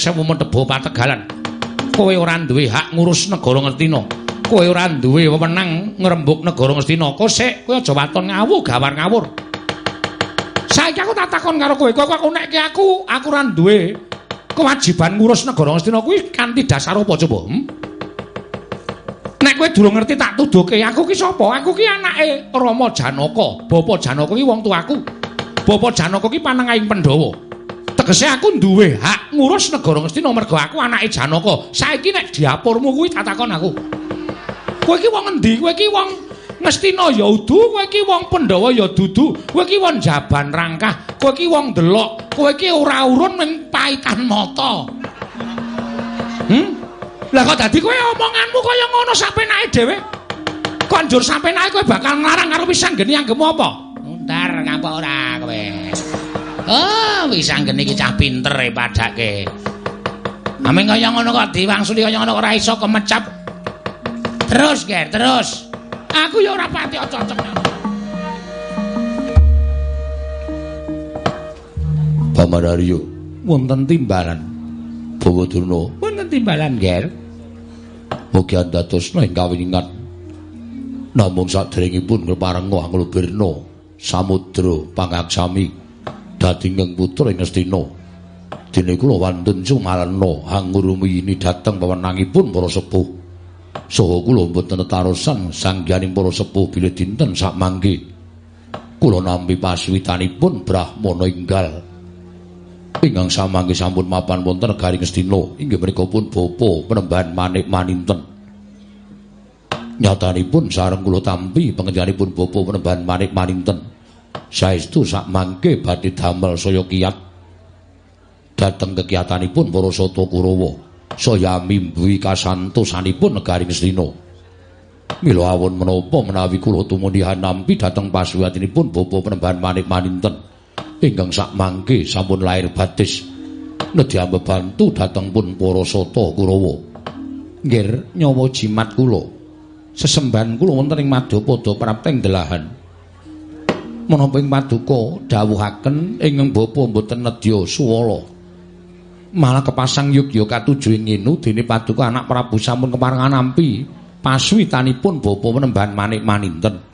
sewu metebo pategalan. Kowe ora duwe hak ngurus negara Ngastina. Kowe ora duwe wewenang ngrembug negara Ngastina. Kosek kowe aja waton ngawu gawar ngawur. Saiki aku tak takon karo kowe, kowe kok nekke aku, aku ora duwe kewajiban ngurus negara Ngastina kuwi kanthi dasar apa coba? Hmm? Nek kowe durung ngerti tak tuduhke, aku ki sapa? Aku ki anake Rama Janaka. Bapa Janaka ki wong tuaku. Bapa Janaka ki panengahing Pandhawa. Tegese aku duwe hak ngurus negara Ngastina mergo aku anake Janaka. Saiki nek diapurmu kuwi tak takon aku. Kowe ki wong endi? Kowe ki wong Ngastina ya udu, kowe ki wong Pandhawa ya dudu. Kowe ki wong Jaban Rangkah, kowe ki wong Delok, kowe ki ora urun ning paikan mata. Hmm? Lah kok dadi kowe omonganmu kaya ngono sapenake dhewe? Kok njur sapenake kowe bakal nglarang karo Wisanggeni anggemu apa? Ntar ngapa ora kowe? Oh, Wisanggeni iki cah pinter e padake. Ameng kaya ngono kok diwangsuli kaya ngono ora iso kemecap. Terus, Ger, terus. Aku ya ora pati cocok. Paman Aryo, Wonten timbalan. Bawa Durna, Wonten timbalan, Ger. mugi andadosna ing kawingan. Namung sadèrèngipun ngreparenga anglubirna samudra pangaksami dadi putra ing Astina. Dene kula wantun sumalena angurumiyini dhateng pawenangipun para sepuh. Saha kula mboten netarosan sanggianing para sepuh bilih dinten sak mangke. Kula nampi paswitanipun Brahmana enggal. Ingkang samangke sampun mapan wonten negari Ngastina, inggih menika pun bapa penembahan Manik Maninten. Nyatanipun sareng kula tampi pangendikanipun bapa penembahan Manik Maninten. Saestu sak mangke badhe damel saya kiyat dhateng kegiatanipun para sata Kurawa saya mimbuhi kasantosanipun negari Ngastina. Mila awon menapa menawi kula tumundhi nampi dhateng pasuwatinipun bapa penembahan Manik Maninten. ingkang sak mangke sampun lair batis nedya bebantu dhateng pun para sata Kurawa. Nggih, nyawa jimat kula. Sesembahan kula wonten ing Madyapada prapteng delahan. Menapa ing paduka dawuhaken ingkang bapa mboten nedya suwala. Malah kepasang yugya katuju ing ngenu dene paduka anak Prabu sampun keparengan nampi paswitanipun bapa menembahan manik maninten.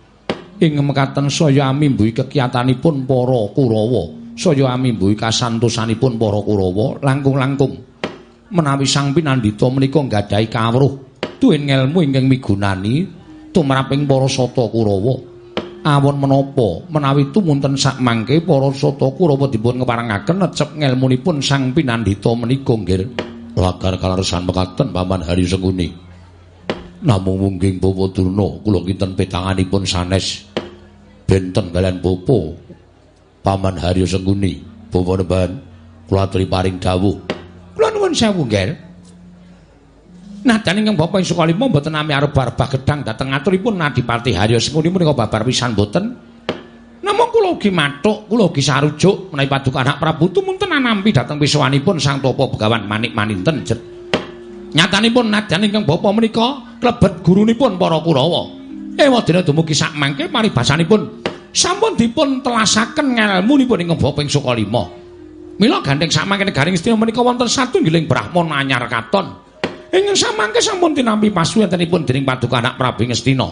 ing mekaten saya amimbuhi kekiyatanipun para Kurawa saya amimbuhi kasantosanipun para Kurawa langkung-langkung menawi sang pinandhita menika nggadahi kawruh duwen ngelmu ingkang migunani tumraping para sata Kurawa awon menapa? Menawi tumunten sak mangke para sata Kurawa dipun ngeparengaken necep ngelmunipun sang pinandhita menika nggih lagar kaleresan mekaten paman Hari Sengkuni. Namung mungging bapa Durna kula kinten petanganipun sanes. Benten kalian bapa paman Haryo Sengkuni. Bapa Nemban kula aturi paring dawuh. Kula nuwun sewu nggih Nadan ingkang Bapak Sukalima mboten nami arep barbah gedang dhateng aturipun Adipati Haryo Sengkuni menika babar pisan mboten Namung kula ugi mathuk, kula ugi sarujuk menawi paduka anak Prabu tumunten nampi dhateng pisuwanipun Sang Tapa Begawan Manik Maninten Nyatanipun nadan ingkang bapa menika klebet gurunipun para Kurawa. Ewadene dumugi sak mangke paribasanipun sampun dipun telasaken ngelmunipun ingkang bapa ing Sukalima. Mila gandeng sak mangke negaring Istina menika wonten satunggiling Brahmana anyar katon. Ingkang samangke sampun tinampi pasuwentenipun dening paduka anak Prabu Ngastina.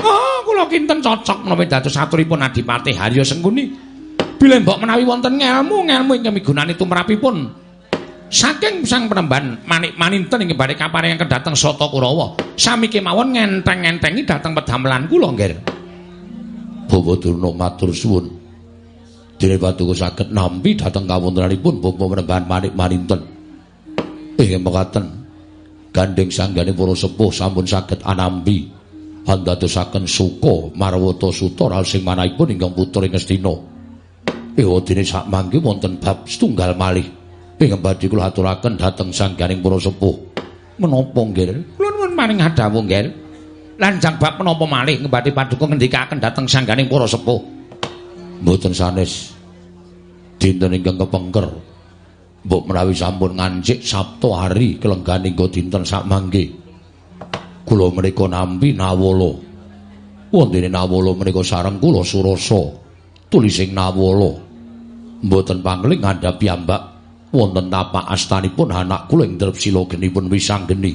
Oh, kula kinten cocok menawi dados aturipun Adipati Haryo Sengkuni. Bilih mbok menawi wonten ngelmu, ngelmu ingkang migunani tumrapipun. Saking sang penemban manik maninten ing badhe kaparingan kedhateng Sata Kurawa. Sami kemawon ngenteng-entengi dhateng pedamelan kula nggih Bapak Durna matur suwun. Dene paduka saged nampi dhateng kawontenanipun bapa penemban manik maninten. Ing mekaten gandeng sanggane para sepuh sampun saged anambi andadosaken suka marwata suta sing manahipun ingkang putra ing Astina Ewa dene sak mangke wonten bab setunggal malih Ing badhe kula aturaken dhateng sangganing para sepuh. Menapa nggih? Kula nuwun maring hadhawuh nggih. Lanjang bab menapa malih badhe paduka ngendikaken dhateng sangganing para sepuh. Mboten sanes. Dinten ingkang kepengker. Mbok menawi sampun ngancik Sabtu hari kelengganing go dinten sak mangke. Kula menika nampi nawala. Wondene nawala menika sareng kula surasa. Tulising nawala. Mboten pangling ngandhap piyambak wonten tapak astanipun anak kula ing dalem sila genipun Wisanggeni.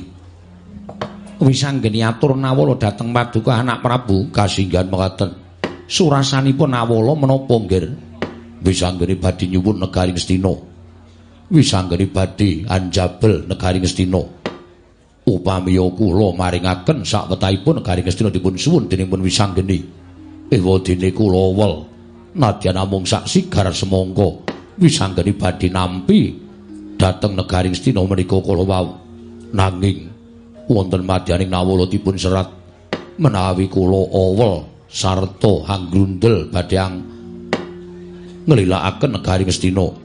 Wisanggeni atur nawala dhateng paduka anak Prabu kasinggan mekaten. Surasanipun nawala menapa nggir? Wisanggeni badhe nyuwun negari Ngastina. Wisanggeni badhe anjabel negari Ngastina. Upami kula maringaken sak wetahipun negari Ngastina dipun suwun dening pun Wisanggeni. Ewa dene kula wel nadyan namung sak sigar semangka Wisanggeni badhe nampi dhateng negari Ngastina menika kula wau. Nanging wonten madyaning nawala dipun serat menawi kula awel sarta hanggrundel badhe nglilakaken negari Ngastina.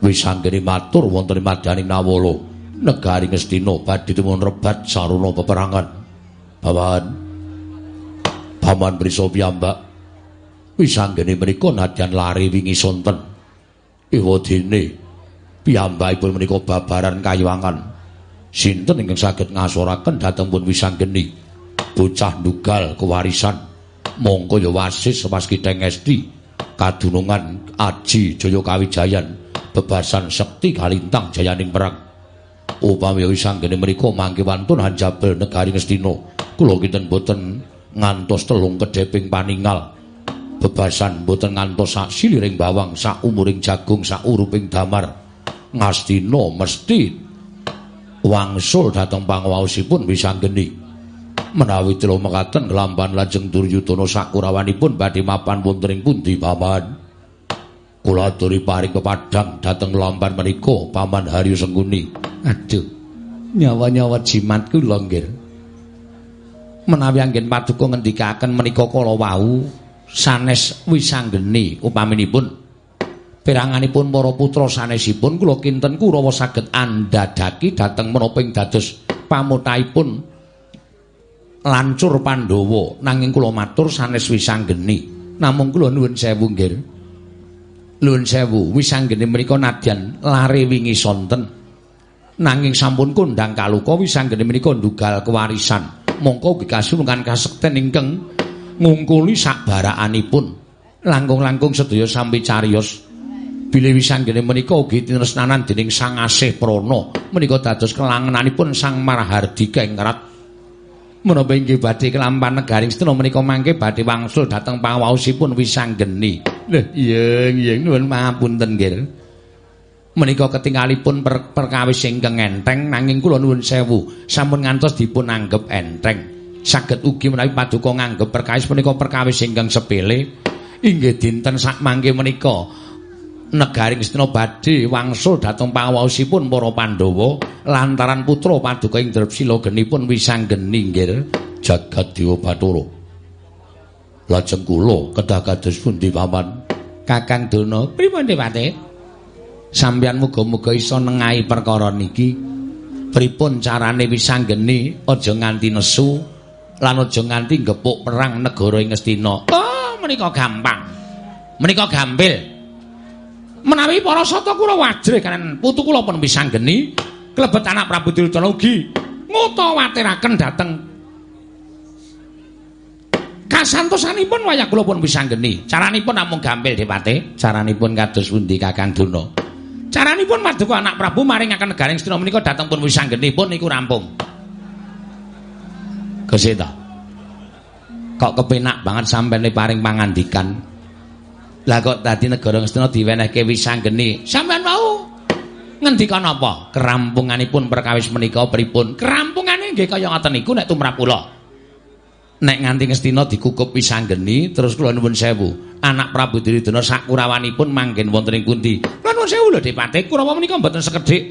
Wis anggene matur wonten madyaning nawala. Negari Ngastina badhe dipun rebat sarana peperangan. Bawan Paman Brisa piyambak. Wis anggene menika nadyan lari wingi sonten. Ewadene piyambakipun menika babaran kayuwangan. Sinten ingkang saged ngasoraken dhateng pun wisanggeni bocah ndugal kewarisan. Mongko ya wasis sepaskiteng esti kadunungan aji jaya kawijayan bebasan sekti kalintang jayaning perang upami wis anggene mriku mangke wantun hanjabel negari Ngastina kula kinten boten ngantos telung kedheping paningal. Bebasan boten ngantos sak siliring bawang sak umuring jagung sak uruping damar. Ngastina mesti wangsul dhateng pangwaosipun wis anggene menawi telu mekaten kelamban lajeng Duryudana sakurawanipun badhe mapan wonten ing pundi paman kula aturi paring kepadang dhateng lamban menika paman Haryo Sengguni. Aduh nyawa-nyawa jimat kula nggih menawi anggen paduka ngendikaken menika kala wau sanes wisanggeni upaminipun. Peranganipun para putra sanesipun kula kinten Kurawa saged andhadhaki dhateng menapa ing dados pamutaipun lancur Pandhawa. Nanging kula matur sanes wisanggeni. Namung kula nuwun sewu nggih nuwun sewu. Wisanggeni menika nadyan lare wingi sonten. Nanging sampun kondang kaluka wisanggeni menika ndugal kewarisan. Mongko ugi kasunungan kasekten ingkang ngungkuli sakbarakanipun. Langkung-langkung sedaya sampe cariyos. Bilih wisanggeni menika ugi tinresnanan dening Sang Asih Prana. Menika dados kelangenanipun Sang Marahardika ing rat menapa inggih badhe kelampan negaring sedaya menika mangke badhe wangsul dhateng pangawaosipun wisanggeni. Lho, iya, iya nuwun pangapunten nggih. Menika ketingalipun per perkawis ingkang enteng nanging kula nuwun sewu, sampun ngantos dipun anggap enteng. Saged ugi menawi paduka nganggep perkawis menika perkawis ingkang sepele. Inggih dinten sak mangke menika negaring Astina badhe wangsul dhateng pangawaosipun para Pandhawa lantaran putra paduka ing Drepsila genipun wisanggeni nggih jagat dewa Bathara. Lajeng kula kedah kados pundi paman? Kakang Dono, pripun Dewate? Sampeyan muga-muga iso nengahi perkara niki. Pripun carane wisanggeni aja nganti nesu lan aja nganti gepuk perang negara ing Astina. Oh, menika gampang. Menika gampil. menawi para sata kula wajre kan putu kula pun bisa geni klebet anak Prabu Duryudana ugi ngutawatiraken dhateng kasantosanipun wayah kula pun bisa geni caranipun namung gampil Depate caranipun kados pundi Kakang Duna caranipun paduka anak Prabu maringaken negaring Astina menika dhateng pun bisa geni pun niku rampung Gesita kok kepenak banget sampeyan paring pangandikan Lah kok dadi negara Ngastina diwenehke wisanggeni. Sampeyan mau ngendika napa? Kerampunganipun perkawis menika pripun? Kerampungane nggih kaya ngoten niku nek tumrap kula. Nek nganti Ngastina dikukup wisanggeni terus kula nuwun sewu. Anak Prabu Duryudana sakurawanipun manggen wonten ing pundi? Kula nuwun sewu lho Dipati, Kurawa menika mboten sekedhik.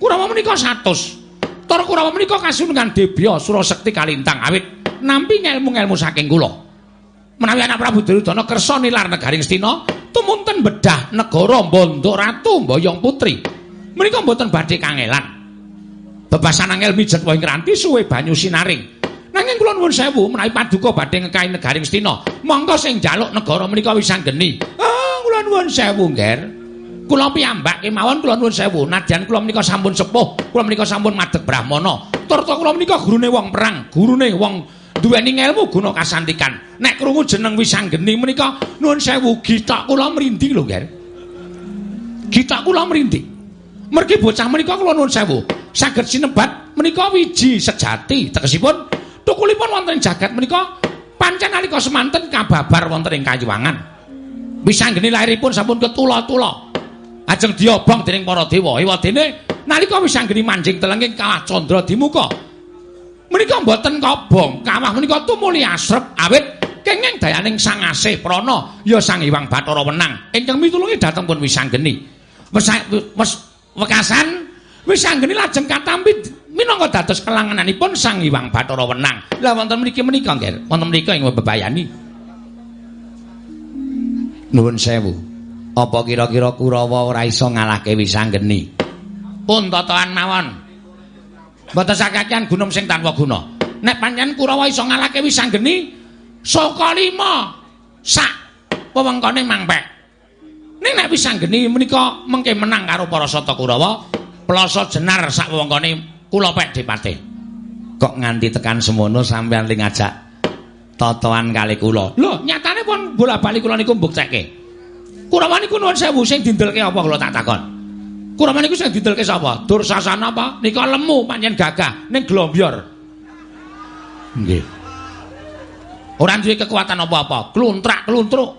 Kurawa menika 100. Tur Kurawa menika kasunungan Debya Surasekti Kalintang awit nampi ngelmu-ngelmu saking kula. menawi anak Prabu Duryudana kersa nilar negari Ngastina tumunten bedah negara Bandha Ratu Mboyong Putri menika mboten badhe kangelan bebasan angel mijet wae ngranti suwe banyu sinaring nanging kula nuwun sewu menawi paduka badhe ngekahi negari Ngastina monggo sing njaluk negara menika wisanggeni ah kula nuwun sewu ngger kula piyambak kemawon kula nuwun sewu nadyan kula menika sampun sepuh kula menika sampun madheg brahmana tur kula menika gurune wong perang gurune wong duweni ngelmu guna kasantikan. Nek krungu jeneng Wisanggeni menika nuwun sewu gitok kula mrindi lho, Ger. Gitak kula mrindi. Mergi bocah menika kula nuwun sewu, saged sinebat menika wiji sejati tegesipun tukulipun wonten ing jagat menika pancen nalika semanten kababar wonten ing kayuwangan. Wisanggeni lairipun sampun ketula-tula. Ajeng diobong dening para dewa. Ewadene nalika wisanggeni manjing telenging kalah candra dimuka. Menika mboten kobong, kawah menika tumuli asrep awit kenging dayaning Sang Asih Prana ya Sang Hyang Bathara Wenang ingkang mitulungi dhateng pun wisanggeni. wes wekasan wis anggene lajeng katampi minangka dados kelangananipun Sang Hyang Bathara Wenang. Lah wonten mriki menika nggih, wonten mriki ing bebayani. Nuwun sewu. Apa kira-kira Kurawa ora iso ngalahke Wisanggeni? Pun totoan mawon. Mboten sakakean gunung sing tanpa guna. Nek pancen Kurawa iso ngalahke Wisanggeni, saka lima sak wewengkone mangpek. Ning nek wis anggeni menika mengke menang karo para sata Kurawa, plasa jenar sak wewengkone kula pek dipatih. Kok nganti tekan semono sampean ling ngajak totoan kali kula. Lho, nyatane pun bola-bali kula niku mbuktekke. Kurawa niku nuwun sewu sing dindelke apa kula tak takon. Kurawa niku sing dindelke sapa? Dursasana apa? Nika lemu pancen gagah ning glombior. Nggih. Ora duwe kekuatan apa-apa, kluntrak-kluntruk.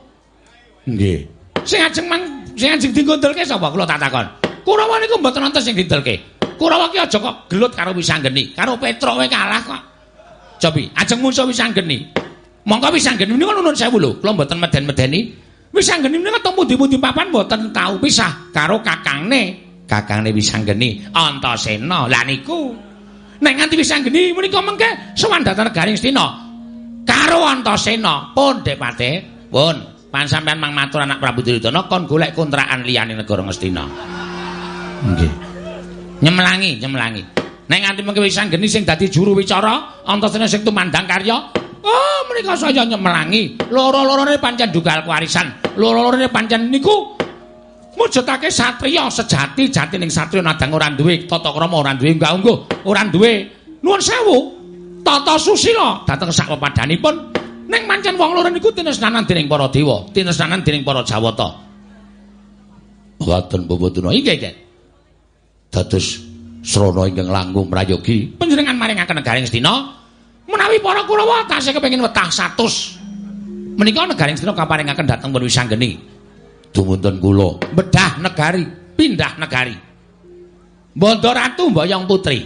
Nggih. Sing ajeng mang sing ajeng digondolke sapa kula tak takon. Kurawa niku mboten wonten sing didolke. Kurawa ki aja kok gelut karo Wisanggeni, karo Petro wae kalah kok. Cobi, ajeng musuh Wisanggeni. Monggo Wisanggeni niku nuwun sewu lho, kula mboten meden-medeni. Wisanggeni niku ketemu di pundi papan mboten tau pisah karo kakangne. Kakangne Wisanggeni, Antasena. Lah niku nek nganti Wisanggeni menika mengke sowan dhateng Negaring Stina. Karo Antasena, pun Depate, pun. Pan sampean mang matur anak Prabu Duryudana kon golek kontrakan liyane negara Ngastina. Nggih. Nyemlangi, nyemlangi. Nek nganti mengke wis anggeni sing dadi juru wicara, antasene sing tumandang karya, oh menika saya nyemlangi. Loro-lorone pancen dugal warisan. Loro-lorone pancen niku mujudake satriya sejati, jati ning satriya nadang ora duwe tata krama, ora duwe unggah-ungguh, ora duwe nuwun sewu. Tata susila dhateng sak pepadanipun Ning pancen wong loro niku tinesnanan dening para dewa, tinesnanan dening para jawata. Boten bobotuna iki iki. Dados srana ingkang langkung mrayogi panjenengan maringaken negaring Stina menawi para Kurawa tasih kepengin wetah 100. Menika negaring Stina kaparingaken dhateng pun Wisanggeni. Dumunten kula bedah negari, pindah negari. Bondo Ratu Mboyong Putri.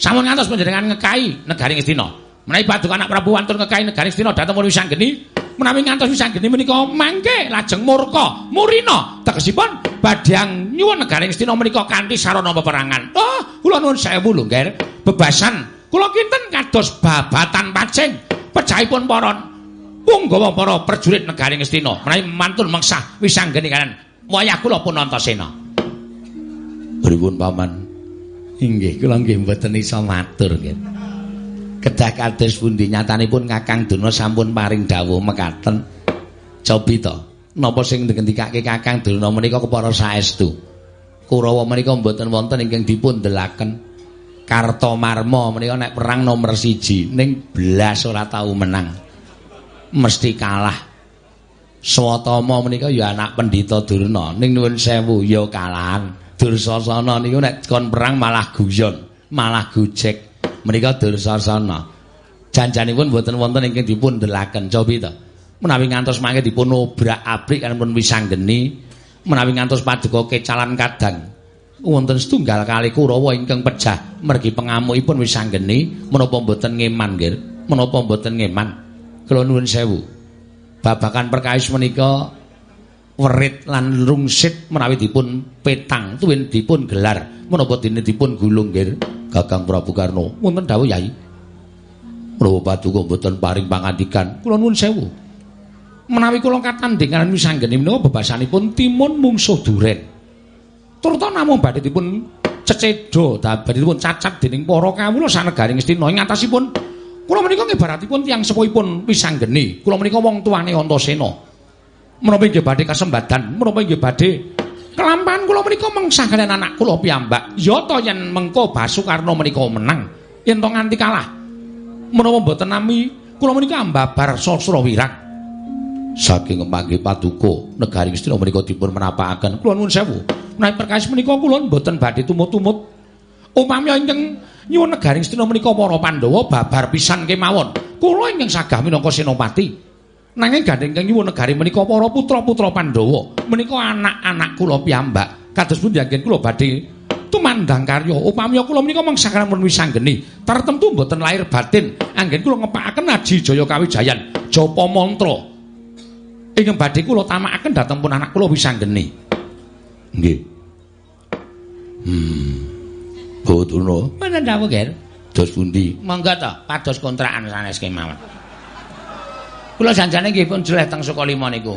Sampun ngantos panjenengan ngekai negaring Stina. Menawi paduka anak Prabu wantun ngekahi negari Stina dhateng pun Wisanggeni, menawi ngantos Wisanggeni menika mangke lajeng murka, murina tegesipun badhang nyuwun negari Stina menika kanthi sarana peperangan. Oh, kula nuwun sewu lho, Nger. Bebasan kula kinten kados babatan pacing pejahipun para punggawa para prajurit negari Ngastina. Menawi mantun mengsah Wisanggeni kan wayah kula pun Antasena. Pripun paman? Inggih, kula nggih mboten iso matur nggih. Kedah kados pundi nyatanipun Kakang Durna sampun paring dawuh mekaten. Cobi to, napa sing ngendikake Kakang Durna menika kepara saestu. Kurawa menika mboten wonten ingkang dipun delaken. Kartomarma menika nek perang nomor siji ning blas ora tau menang. Mesti kalah. Swatama menika ya anak pendhita Durna ning nuwun sewu ya kalahan. Dursasana niku nek kon perang malah guyon, malah gojek. Menika dursasana. Janjanipun mboten wonten ingkang dipun delaken cobi to. Menawi ngantos mangke dipun obrak-abrik kan pun wisanggeni, menawi ngantos paduka kecalan kadang wonten setunggal kali Kurawa ingkang pejah mergi pengamukipun wisanggeni menapa mboten ngeman nggih, menapa mboten ngeman. Kula nuwun sewu. Babakan perkawis menika werit lan rungsit menawi dipun petang tuwin dipun gelar. Menapa dene dipun gulung nggih Kakang Prabu Karno? Wonten dawuh Yai. Prabu Paduka mboten paring pangandikan? Kula nuwun sewu. Menawi kula katandhingan wisanggeni menika bebasanipun timun mungsuh duren? Turta namung badhe dipun cecedo badhe dipun cacat dening para kawula sanegaring Astina ing atasipun kula menika ngibaratipun tiyang sepuhipun wisanggeni kula menika wong tuane Antasena menapa inggih badhe kasembadan? Menapa inggih badhe kelampahan kula menika mengsah kaliyan anak kula piyambak? Ya to yen mengko Basukarna menika menang yen to nganti kalah. Menapa mboten nami? Kula menika ambabar sastra wirak saking mangke paduka negari Istina menika dipun menapakaken. Kula nuwun sewu. Menawi perkawis menika kula mboten badhe tumut-tumut. Upami ingkang nyuwun negaring Stina menika para Pandhawa babar pisan kemawon. Kula ingkang sagah minangka senopati. Nanging gandeng ingkang nyuwun negari menika para putra-putra Pandhawa. Menika anak-anak kula piyambak. Kados pundi anggen kula badhe tumandang karya. Upami kula menika mangsa kalamun wisanggeni, tertentu mboten lahir batin. Anggen kula ngepakaken Aji Jaya Kawijayan, Japa Mantra. Ingkang badhe kula tamakaken dhateng pun anak kula wisanggeni. Nggih. Hmm. Bawa Menen dawuh, Ger. Dos pundi? Monggo to, pados kontrakan sanes kemawon. Kula janjane nggih pun jeleh teng Sukalima niku.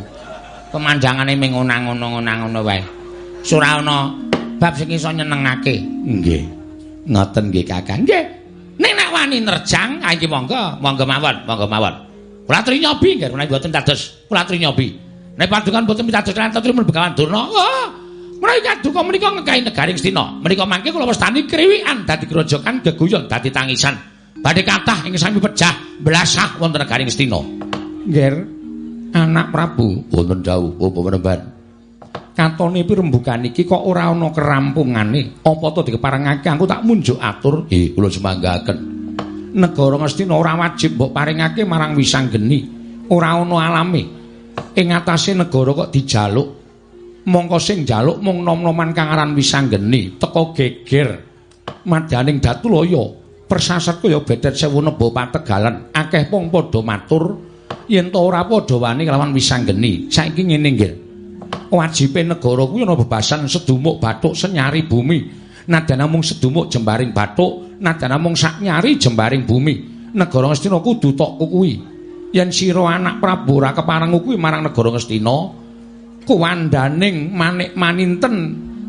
Pemandangane ming ngono-ngono wae. Sura ana bab sing iso nyenengake. Nggih. Ngoten nggih, Kakang. Nggih. Nek nek wani nerjang, ha iki monggo, monggo mawon, monggo mawon. Kula aturi nyobi nggih, menawi boten dados, kula aturi nyobi. Nek padukan boten pitados lan aturi mun Begawan Durna. Oh, menawi kaduka menika ngekahi negaring Stina. Menika mangke kula wastani kriwikan dadi grojokan geguyon dadi tangisan. Badhe kathah ing sami pejah belasah wonten negaring Stina. Nggih, anak Prabu, Wonten dawuh apa menemban? katone pirembugan iki kok ora ana kerampungane. Apa to dikeparengake aku tak munjuk atur. Nggih, kula semanggaken. Negara Ngastina ora wajib mbok paringake marang wisanggeni. Ora ana alame. Ing atase negara kok dijaluk. Mongko sing njaluk mung nom-noman kang aran wisanggeni, teka geger. Madyaning Datulaya, persasat kaya bedet sewu nebo pategalan, akeh pong padha matur yen to ora padha wani kelawan wisanggeni. Saiki ngene nggih. wajibe negara kuwi ana bebasan sedumuk bathuk senyari bumi. Nadyan namung sedumuk jembaring bathuk, nadyan namung sak nyari jembaring bumi. Negara Ngastina kudu tok kuwi. Yen sira anak Prabu ora kepareng kuwi marang negara Ngastina, kuwandaning manik maninten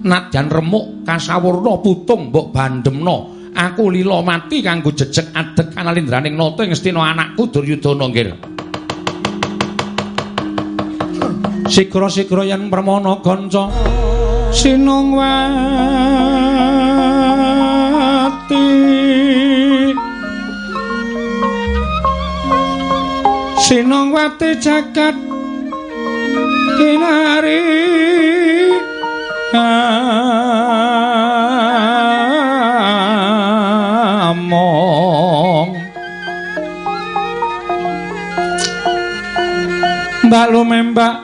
nadyan remuk kasawurna putung mbok bandemna. Aku lila mati kanggo jejeg adeg analindraning nata Ngastina anakku Duryudana nggih. Sikra-sikra yen permana kanca. Sinungwati Sinungwati jagat kinari. Among. Mbak lumembak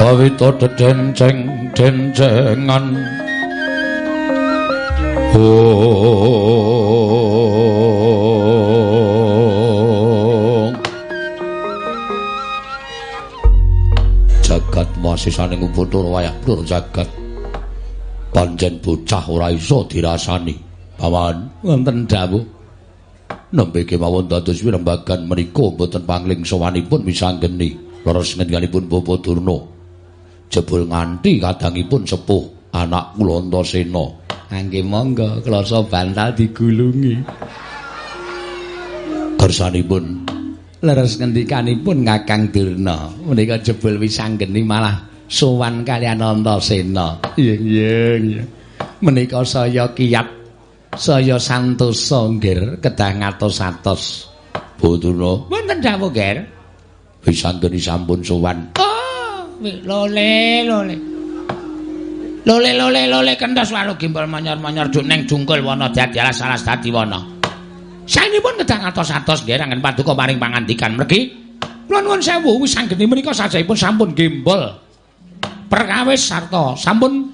Pawito dedenceng dencengan Oh Jagat masih saning ubutur wayak nur jagat. Panjen bocah ora iso dirasani. Paman wonten dawuh nembe kemawon dados wirembagan menika boten pangling sowanipun misanggeni. Leres ngendhanipun Bapa Durna jebul nganti kadangipun sepuh anak kula Antasena Angge monggo klasa bantal digulungi. kersanipun Leres ngendikanipun Kakang Durna, menika jebul wisanggeni malah sowan kalian Antasena. Iya, iya. Menika saya kiyat, saya santosa nggir kedah ngatos-atos. Durna Wonten dawuh, Ger. wisanggeni sampun sowan Lole lole. Lole lole lole kentos walu gimbal manyor-manyor duneng jungkul wana dadi alas alas dadi wana. Saenipun kedang atos-atos nggih rangen paduka maring pangandikan mriki. Kula nuwun sewu wis anggene menika sajaipun sampun gimbal. Perkawis sarta sampun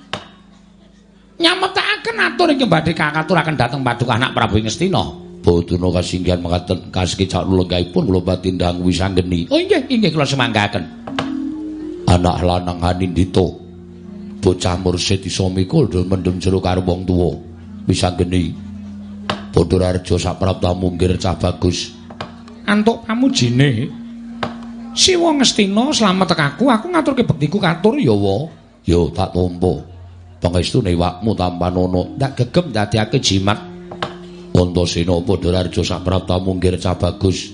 nyametaken atur ing badhe kakaturaken dhateng paduka anak Prabu Ngastina. Durna kasinggihan mekaten kasekicak lenggahipun kula batindang wisanggeni Oh inggih inggih kula semanggaken. Anak lanang Hanindita bocah mursid iso mikul dul mendem jero karo wong tuwa wisanggeni padha raja saprapta munggir cah bagus Antuk pamujine Siwa Ngastina slamet aku, aku ngaturke bektiku katur ya wa. Yo tak tampa. Pangestune wakmu tampanono ndak gegem dadekake jimat. Antasena padha raja saprapta munggir cabagus.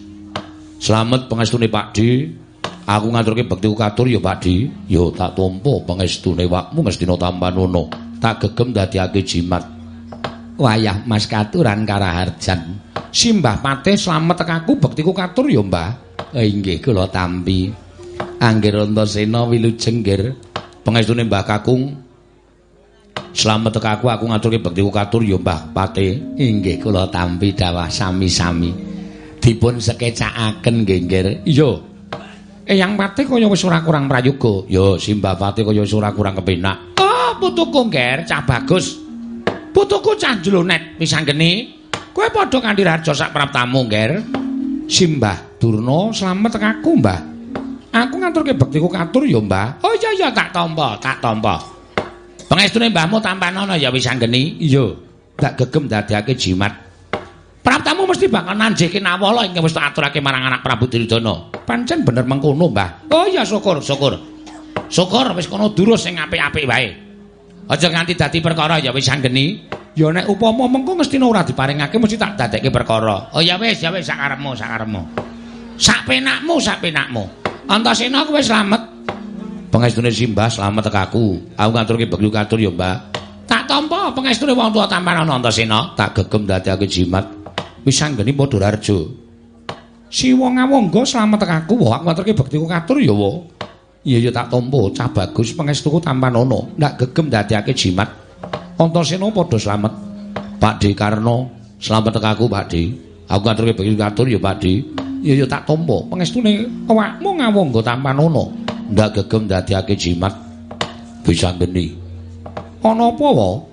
Slamet pangestune Pakdi. Aku ngaturke bektiku katur ya Pakdi. Yo tak tampa pangestune wakmu Ngastina tampanono. Tak gegem dadekake jimat. Wayah Mas katuran karaharjan. Simbah Patih slamet tekaku bektiku katur ya Mbah. Eh, inggih kula tampi. Angger Antasena wilujeng nggir. Pangestune Mbah Kakung. Slamet tekaku aku ngaturke bektiku katur ya Mbah Pate. Inggih kula tampi dawah sami-sami. Dipun sekecakaken nggih nggir. Iya. Eyang Pate kaya wis ora kurang prayoga. Ya Simbah Pate kaya wis ora kurang kepenak. Oh, putuku nggir, cah bagus. Putuku cah jlonet pisanggeni. Kowe padha kanthi raja sak praptamu nggir. Simbah Durna slamet tekaku, Mbah. Aku ngaturke bektiku katur ya, Mbah. Oh iya iya tak tampa, tak tampa. Pangestune mbahmu tampanono ya wis anggeni. Iya. Tak gegem dadekake jimat. Praptamu mesti bakal nanjeke nawala ingkang wis aturake marang anak Prabu Duryudana. Pancen bener mengkono, Mbah. Oh iya syukur, syukur. Syukur wis kono durus sing apik-apik wae. Aja nganti dadi perkara ya wis anggeni. Ya nek upama mengko mesti ora diparingake mesti tak dadekke perkara. Oh ya wis, ya wis sakarepmu, sakarepmu. Sak penakmu, sak penakmu. Antasena kowe slamet. Pangestune Simbah slamet tekaku. Aku ngaturke bekti katur ya, Mbah. Tak tampa pangestune wong tuwa tampan ana Antasena. Tak gegem dadekake jimat. Wis anggeni padha raja. Siwa ngawangga slamet tekaku, wah aku ngaturke bektiku katur ya, wa. Iya ya tak tampa, cah bagus pangestuku tampan ana. Ndak gegem dadekake jimat. Antasena padha slamet. Pakde Karna, slamet tekaku, Pakde. Aku ngaturke bekti katur ya, Pakde. Iya ya tak tampa, pangestune awakmu ngawangga tampan ana. Ndak gegem dadekake jimat. Wis anggeni. Ana apa, wa?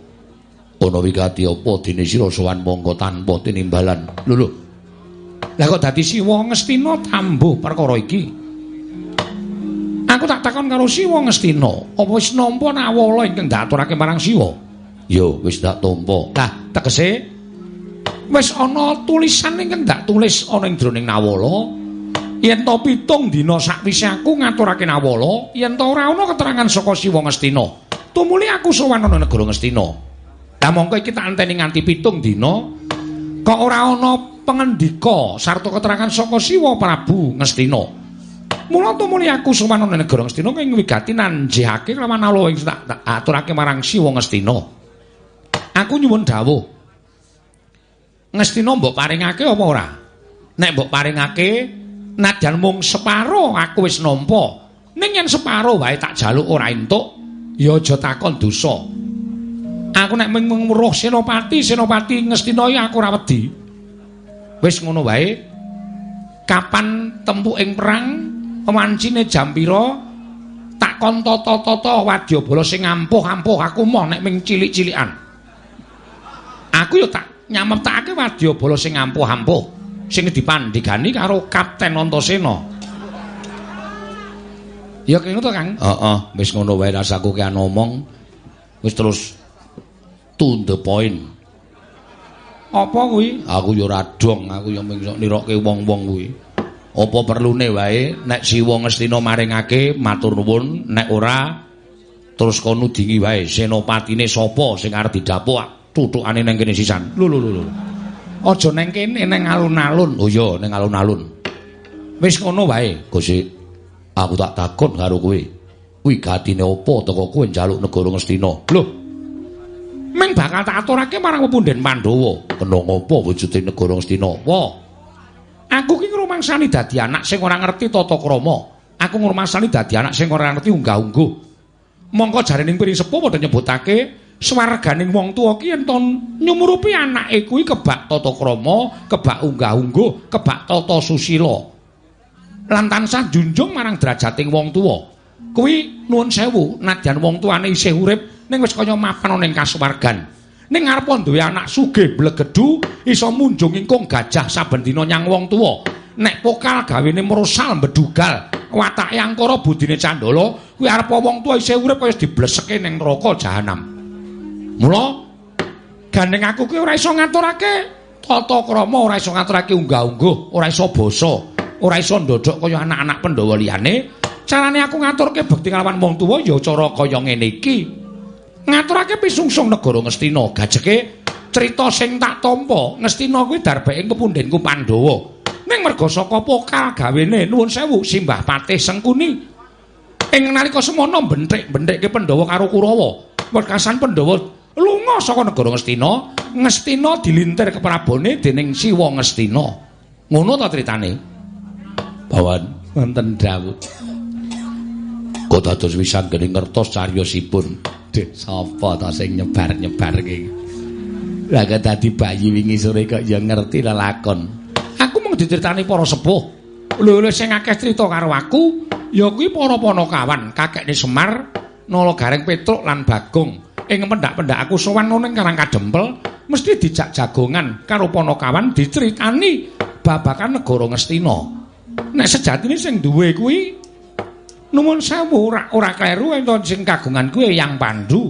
Ana wigati apa dene sira sowan mongko tanpa tinimbalan. Lho lho. Lah kok dadi Siwa Ngastina tambuh perkara iki? Aku tak takon karo Siwa Ngastina, apa wis nampa nawala ingkang daturake marang Siwa? Yo, wis tak tampa. Lah, tegese wis ana tulisan ingkang dak tulis ana ing jroning nawala. Yen to pitung dina sakwise aku ngaturake nawala, yen to ora ana keterangan saka Siwa Ngastina, tumuli aku sowan ana negara Ngastina. Lah mongko iki tak anteni nganti pitung dina kok ora ana pengendika sarta keterangan saka Siwa Prabu Ngastina. Mula tumuli aku sowan ana negara Ngastina ing wigati nanjihake kelawan nawala ing tak, tak aturake marang Siwa Ngastina. Aku nyuwun dawuh. Ngastina mbok paringake apa ora? Nek mbok paringake nadyan mung separo aku wis nampa. Ning yen separo wae tak jaluk ora entuk, ya aja takon dosa. Aku nek mung weruh Senopati, Senopati Ngastina iki aku ora wedi. Wis ngono wae. Kapan tempuking perang, wancine jam pira? Tak kon tata-tata wadyabala sing ampuh-ampuh aku moh nek ming cilik-cilikan. Aku yo tak nyameptake wadyabala sing ampuh-ampuh sing dipandhigani karo Kapten Antasena. Ya kene to, Kang. Heeh, wis ngono wae rasaku ki omong. Wis terus to the point. Apa kuwi? Aku ya ora dong, aku ya mung nirokke wong-wong kuwi. Apa perlune wae nek Siwa Ngastina maringake matur nuwun, nek ora terus kono dingi wae senopatine sapa sing arep didapuk tutukane nang kene sisan. Lho lho lho. Aja nang kene nang alun-alun. Oh iya, ning alun-alun. Wis ngono wae. Gusti, aku tak takon karo kowe. Kuwi gatine apa teko kowe njaluk negara Ngastina? Lho. Meng bakal tak aturake marang pepunden Pandhawa. Kena ngopo wujude negara Ngastina? Wah. Aku ki ngrumangsani dadi anak sing ora ngerti tata krama. Aku ngrumangsani dadi anak sing ora ngerti unggah-ungguh. Mongko jarening piring sepuh padha nyebutake swarganing wong tuwa ki yen nyumurupi anake kuwi kebak tata krama, kebak unggah-ungguh, kebak tata susila. Lan tansah junjung marang derajating wong tuwa. Kuwi nuwun sewu, nadyan wong tuane isih urip ning wis kaya mapan ning kasuwargan. Ning ngarep duwe anak sugih blegedhu iso munjung ingkung gajah saben dina nyang wong tuwa. Nek pokal gawene merosal mbedugal, watake angkara budine candala, kuwi arep wong tuwa isih urip kaya dibleseke ning neraka jahanam. Mula gandeng aku kuwi ora iso ngaturake tata krama, ora iso ngaturake unggah-ungguh, ora iso basa, ora iso ndodhok kaya anak-anak Pandhawa liyane. Carane aku ngaturke bekti kalawan wong tuwa ya cara kaya ngene iki. Ngaturake pisungsung negara Ngastina, gajeke crita sing tak tampa, Ngastina kuwi darbeke kepundhenku Pandhawa. Ning merga saka pokal gawene nuwun sewu Simbah Patih Sengkuni. Ing nalika semana benthik-benthike Pandhawa karo Kurawa, wekasan Pandhawa lunga saka negara Ngastina, Ngastina dilintir keprabone dening Siwa Ngastina. Ngono ta critane? Bawan wonten dawuh. Dados wisan geni ngertos cariyosipun. Dek, sapa ta sing nyebar-nyebarke? Lah kok dadi bayi wingi sore kok ya ngerti lelakon. Aku mung dicritani para sepuh. Lho lho sing akeh crita karo aku, ya kuwi para ponokawan, kakekne Semar, Nala Gareng Petruk lan Bagong. Ing pendak-pendak aku sowan ning Karang Kadempel, mesti dijak jagongan karo ponokawan dicritani babakan negara Ngastina. Nek sejatine sing duwe kuwi Nuwun sewu ora ora kleru ento sing kagungan kuwi Yang Pandu.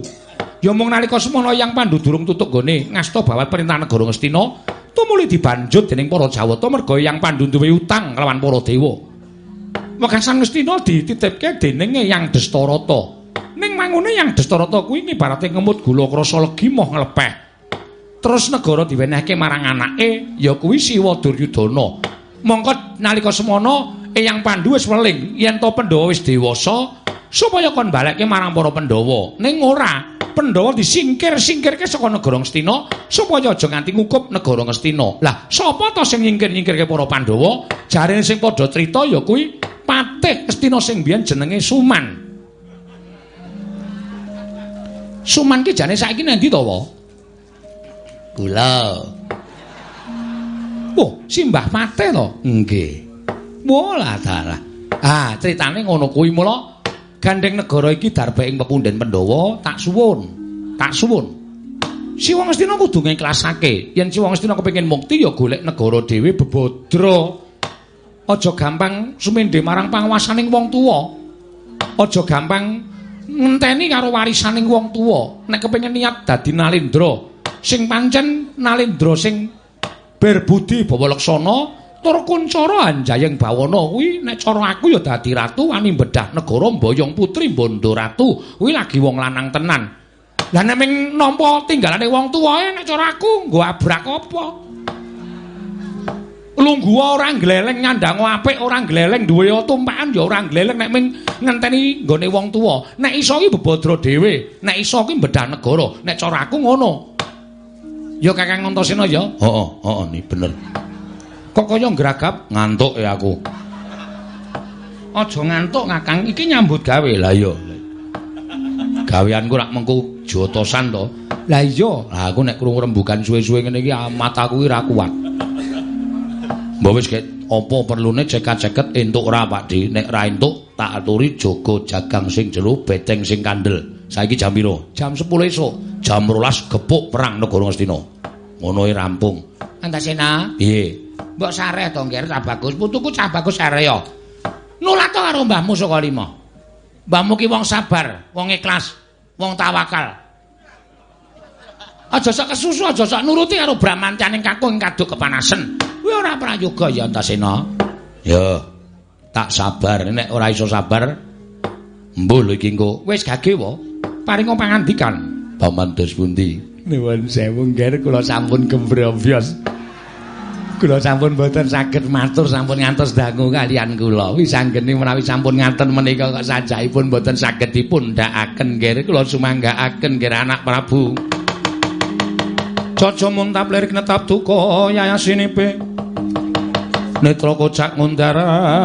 Ya mung nalika semana Yang Pandu durung tutuk gone ngasta bawat perintah negara Ngastina, tumuli dibanjut dening para Jawata merga Yang Pandu duwe utang kelawan para dewa. Wekasan Ngastina dititipke dening Yang Destarata. Ning mangune Yang Destarata kuwi ibarate ngemut gula krasa legi moh nglepeh. Terus negara diwenehke marang anake ya kuwi Siwa Duryudana. Mongko nalika semana Eyang Pandhu wis weling yen to Pandhawa wis dewasa supaya kon balekke marang para Pandhawa. Ning ora, Pandhawa disingkir-singkirke saka negara Ngastina supaya aja nganti ngukup negara Ngastina. Lah, sapa to sing nyingkir-nyingkirke para Pandhawa? Jarene sing padha crita ya kuwi Patih Ngastina sing biyen jenenge Suman. Suman ki jane saiki nendi to, Wa? Kula. Oh, Simbah Patih to? Nggih. Mola dalah. Ah, critane ngono kuwi mula gandeng negara iki darbe ing pepundhen Pandhawa, tak suwun. Tak suwun. Siwa Ngastina kudu ngiklasake. Yen Siwa Ngastina kepengin mukti ya golek negara dhewe bebodro. Aja gampang sumendhe marang panguwasaning wong tuwa. Aja gampang ngenteni karo warisaning wong tuwa. Nek kepengin niat dadi nalindra, sing pancen nalindra sing berbudi bawa laksana, tur kuncara anjayeng bawana. Kuwi nek cara aku ya dadi ratu wani bedah negara mboyong putri bondo ratu. Kuwi lagi wong lanang tenan. Lah nek ming nampa tinggalane wong tuwae nek cara aku nggo abrak apa? Lungguh ora gleleng nyandang apik ora gleleng duwe tumpakan ya ora gleleng nek ming ngenteni nggone wong tuwa. Nek iso ki bebodro dhewe nek iso ki bedah negara nek cara aku ngono ya kakang Antasena ya heeh heeh ni bener. Kok kaya ngragap? Ngantuk ya aku. Aja ngantuk ngakang. Iki nyambut gawe. Lah iya. Gaweanku rak mengku jotosan to. Lah iya. Lah aku nek krungu rembugan suwe-suwe ngene iki ah, mataku ora kuat. Mbok wis gek apa perlune cekat-ceket entuk ora Pak Di? Nek ra entuk tak aturi jaga jagang sing jero beteng sing kandel saiki jam piro jam 10 esuk jam 12 gepuk perang negara Ngastina ngono rampung Antasena piye Mbok sareh to ngger cah bagus, putuku cah bagus sareh ya. Nulat to karo mbahmu saka lima. Mbahmu ki wong sabar, wong ikhlas, wong tawakal. Aja sak kesusu, aja sak nuruti karo bramancaning kakung kaduk kepanasen. Kuwi ora prayoga ya Antasena. Ya. Tak sabar, nek ora iso sabar mbuh lho iki engko. Wis gage wa. Paringa pangandikan. Paman dos pundi? Nuwun sewu ngger kula sampun gembrobos. kula sampun boten saged matur sampun ngantos dangu kalian kula wis anggene menawi sampun ngaten menika kok sajaipun boten saged dipun ndakaken nggih kula sumanggaaken nggih anak Prabu Caca muntap lirik netap duka yayasinipe Netra kocak ngundarandir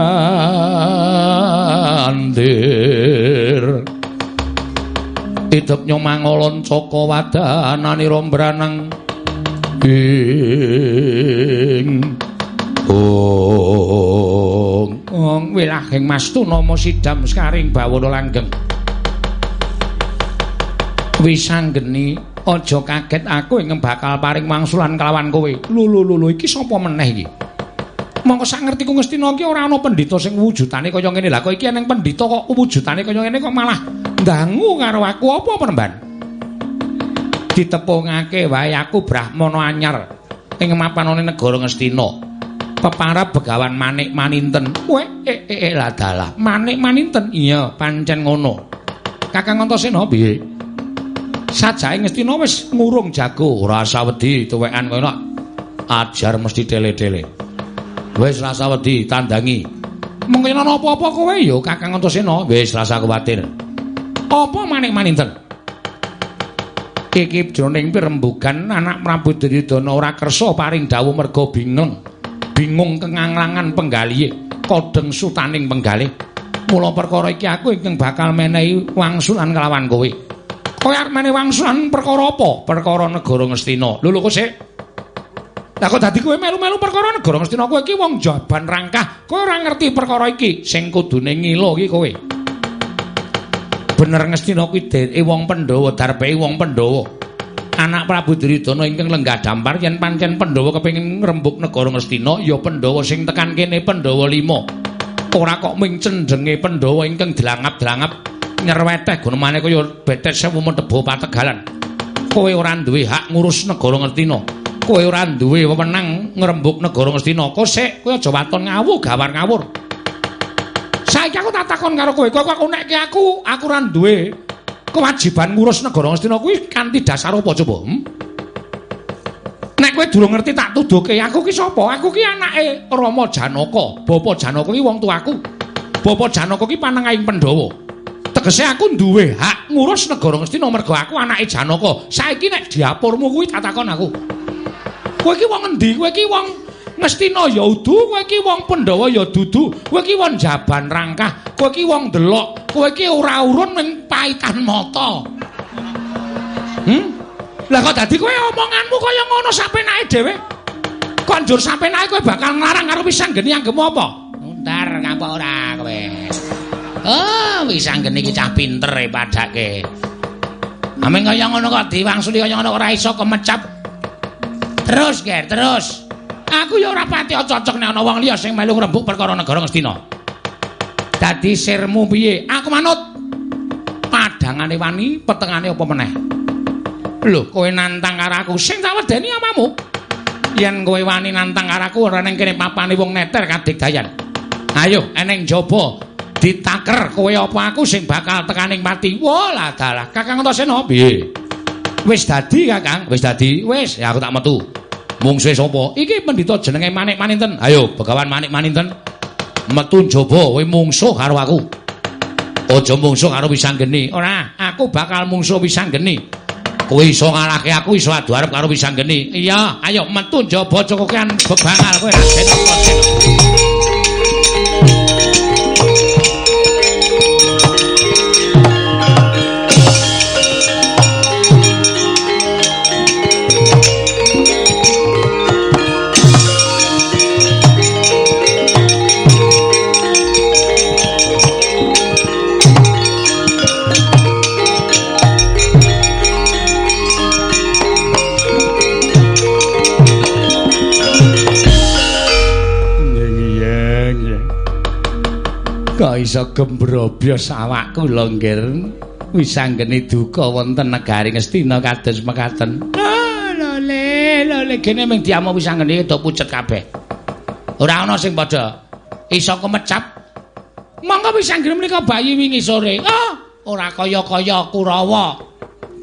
Idep nyomangolon coko wadanani rombranang ing. Ong. Ong wilahing mastuna sidam skaring bawana langgeng. Wis anggeni aja kaget aku ing bakal paring mangsulan kelawan kowe. Lho lho iki sapa meneh iki? Mongko sak ngertiku Ngastina iki ora ana pendhita sing wujudane kaya ngene. Lha kok iki eneng pendhita kok wujudane kaya ngene kok malah ndangu karo aku apa penemban ditepungake wae aku Brahmana anyar ing mapanane negara Ngastina. peparab begawan manik maninten. Kowe eh eh, eh lah dalah. Manik maninten. Iya, pancen ngono. Kakang Antasena piye? Sajae Ngastina wis ngurung jago, ora usah wedi tuwekan kowe ajar mesti tele-tele. Wis rasa wedi tandangi. Mengkene ana apa-apa kowe ya Kakang Antasena, wis rasa kuwatir. Apa manik maninten? Iki jroning pirembugan anak Prabu Duryudana ora kersa paring dawuh merga bingung. bingung kenganglangan penggalihe kodeng sutaning penggalih. Mula perkara iki aku ingkang bakal menehi wangsulan kelawan kowe. Kowe arep menehi wangsulan perkara apa? Perkara negara Ngastina lho kok sik? Lah kok dadi kowe melu-melu perkara negara Ngastina kowe iki wong jaban rangkah. Kowe ora ngerti perkara iki. Sing kudune ngilo iki kowe Bener Ngastina kuwi dheweke wong Pandhawa darpeke wong Pandhawa. Anak Prabu Duryudana ingkang lenggah dampar yen pancen Pandhawa kepengin ngrembug negara Ngastina ya Pandhawa sing tekan kene Pandhawa 5 ora kok ming cendenge Pandhawa ingkang dilangap-dilangap nyerweteh gunemane kaya betet sewu mentebo pategalan. Kowe ora duwe hak ngurus negara Ngastina kowe ora duwe wewenang ngrembug negara Ngastina kok sik kowe aja waton ngawu gawar ngawur saiki aku tak takon karo kowe kok nekke aku aku ora duwe kewajiban ngurus negara Ngastina kuwi kanthi dasar apa coba? Hmm? Nek kowe durung ngerti tak tuduhke, aku ki sapa? Aku ki anake Rama Janaka. Bapa Janaka ki wong tuaku. Bapa Janaka ki panengahing Pandhawa. Tegese aku duwe hak ngurus negara Ngastina mergo aku anake Janaka. Saiki nek diapurmu kuwi tak takon aku. Kowe ki wong endi? Kowe ki wong Ngastina ya udu, kowe ki wong Pandhawa ya dudu, kowe ki wong jaban rangkah, kowe ki wong delok, kowe ki ora urun ning paitan mata. Hm? Lah kok dadi kowe omonganmu kaya ngono sapenake dhewe? Kok njur sapenake kowe bakal nglarang karo Wisanggeni anggemu apa? Ntar ngapa ora kowe? Oh, Wisanggeni iki cah pinter e padake. Ameng kaya ngono kok diwangsuli kaya ngono ora iso kemecap. Terus, Ger, terus. Aku ya ora pati cocok nek ana wong liya sing melu ngrembug perkara negara Ngastina. Dadi sirmu piye? Aku manut. Padangane wani, petengane apa meneh? Lho, kowe nantang karo aku sing tak wedeni amamu. Yen kowe wani nantang karo aku ora ning kene papane wong neter kadigdayan. Ayo, eneng jaba ditaker kowe apa aku sing bakal tekaning pati. Wah, lah dalah. Kakang Antasena piye? Wis dadi, Kakang. Wis dadi. Wis, ya aku tak metu. Mungsuhe sapa? Iki pendhita jenenge Manik Maninten. Ayo, Begawan Manik Maninten. Metu njaba kowe mungsuh karo aku. Aja mungsuh karo Wisanggeni. Ora, aku bakal mungsuh Wisanggeni. Kowe iso ngalahke aku iso adu arep karo Wisanggeni. Iya, ayo metu njaba cokokan bebangal kowe rasen apa iso gembrobyos awakku lho nggir wis anggene duka wonten negari Ngastina kados mekaten. Lho le lho le. Kene mung diamo wis anggene do pucet kabeh. Ora ana sing padha iso kemecap. Monggo wis anggene menika bayi wingi sore. Oh ora kaya-kaya Kurawa.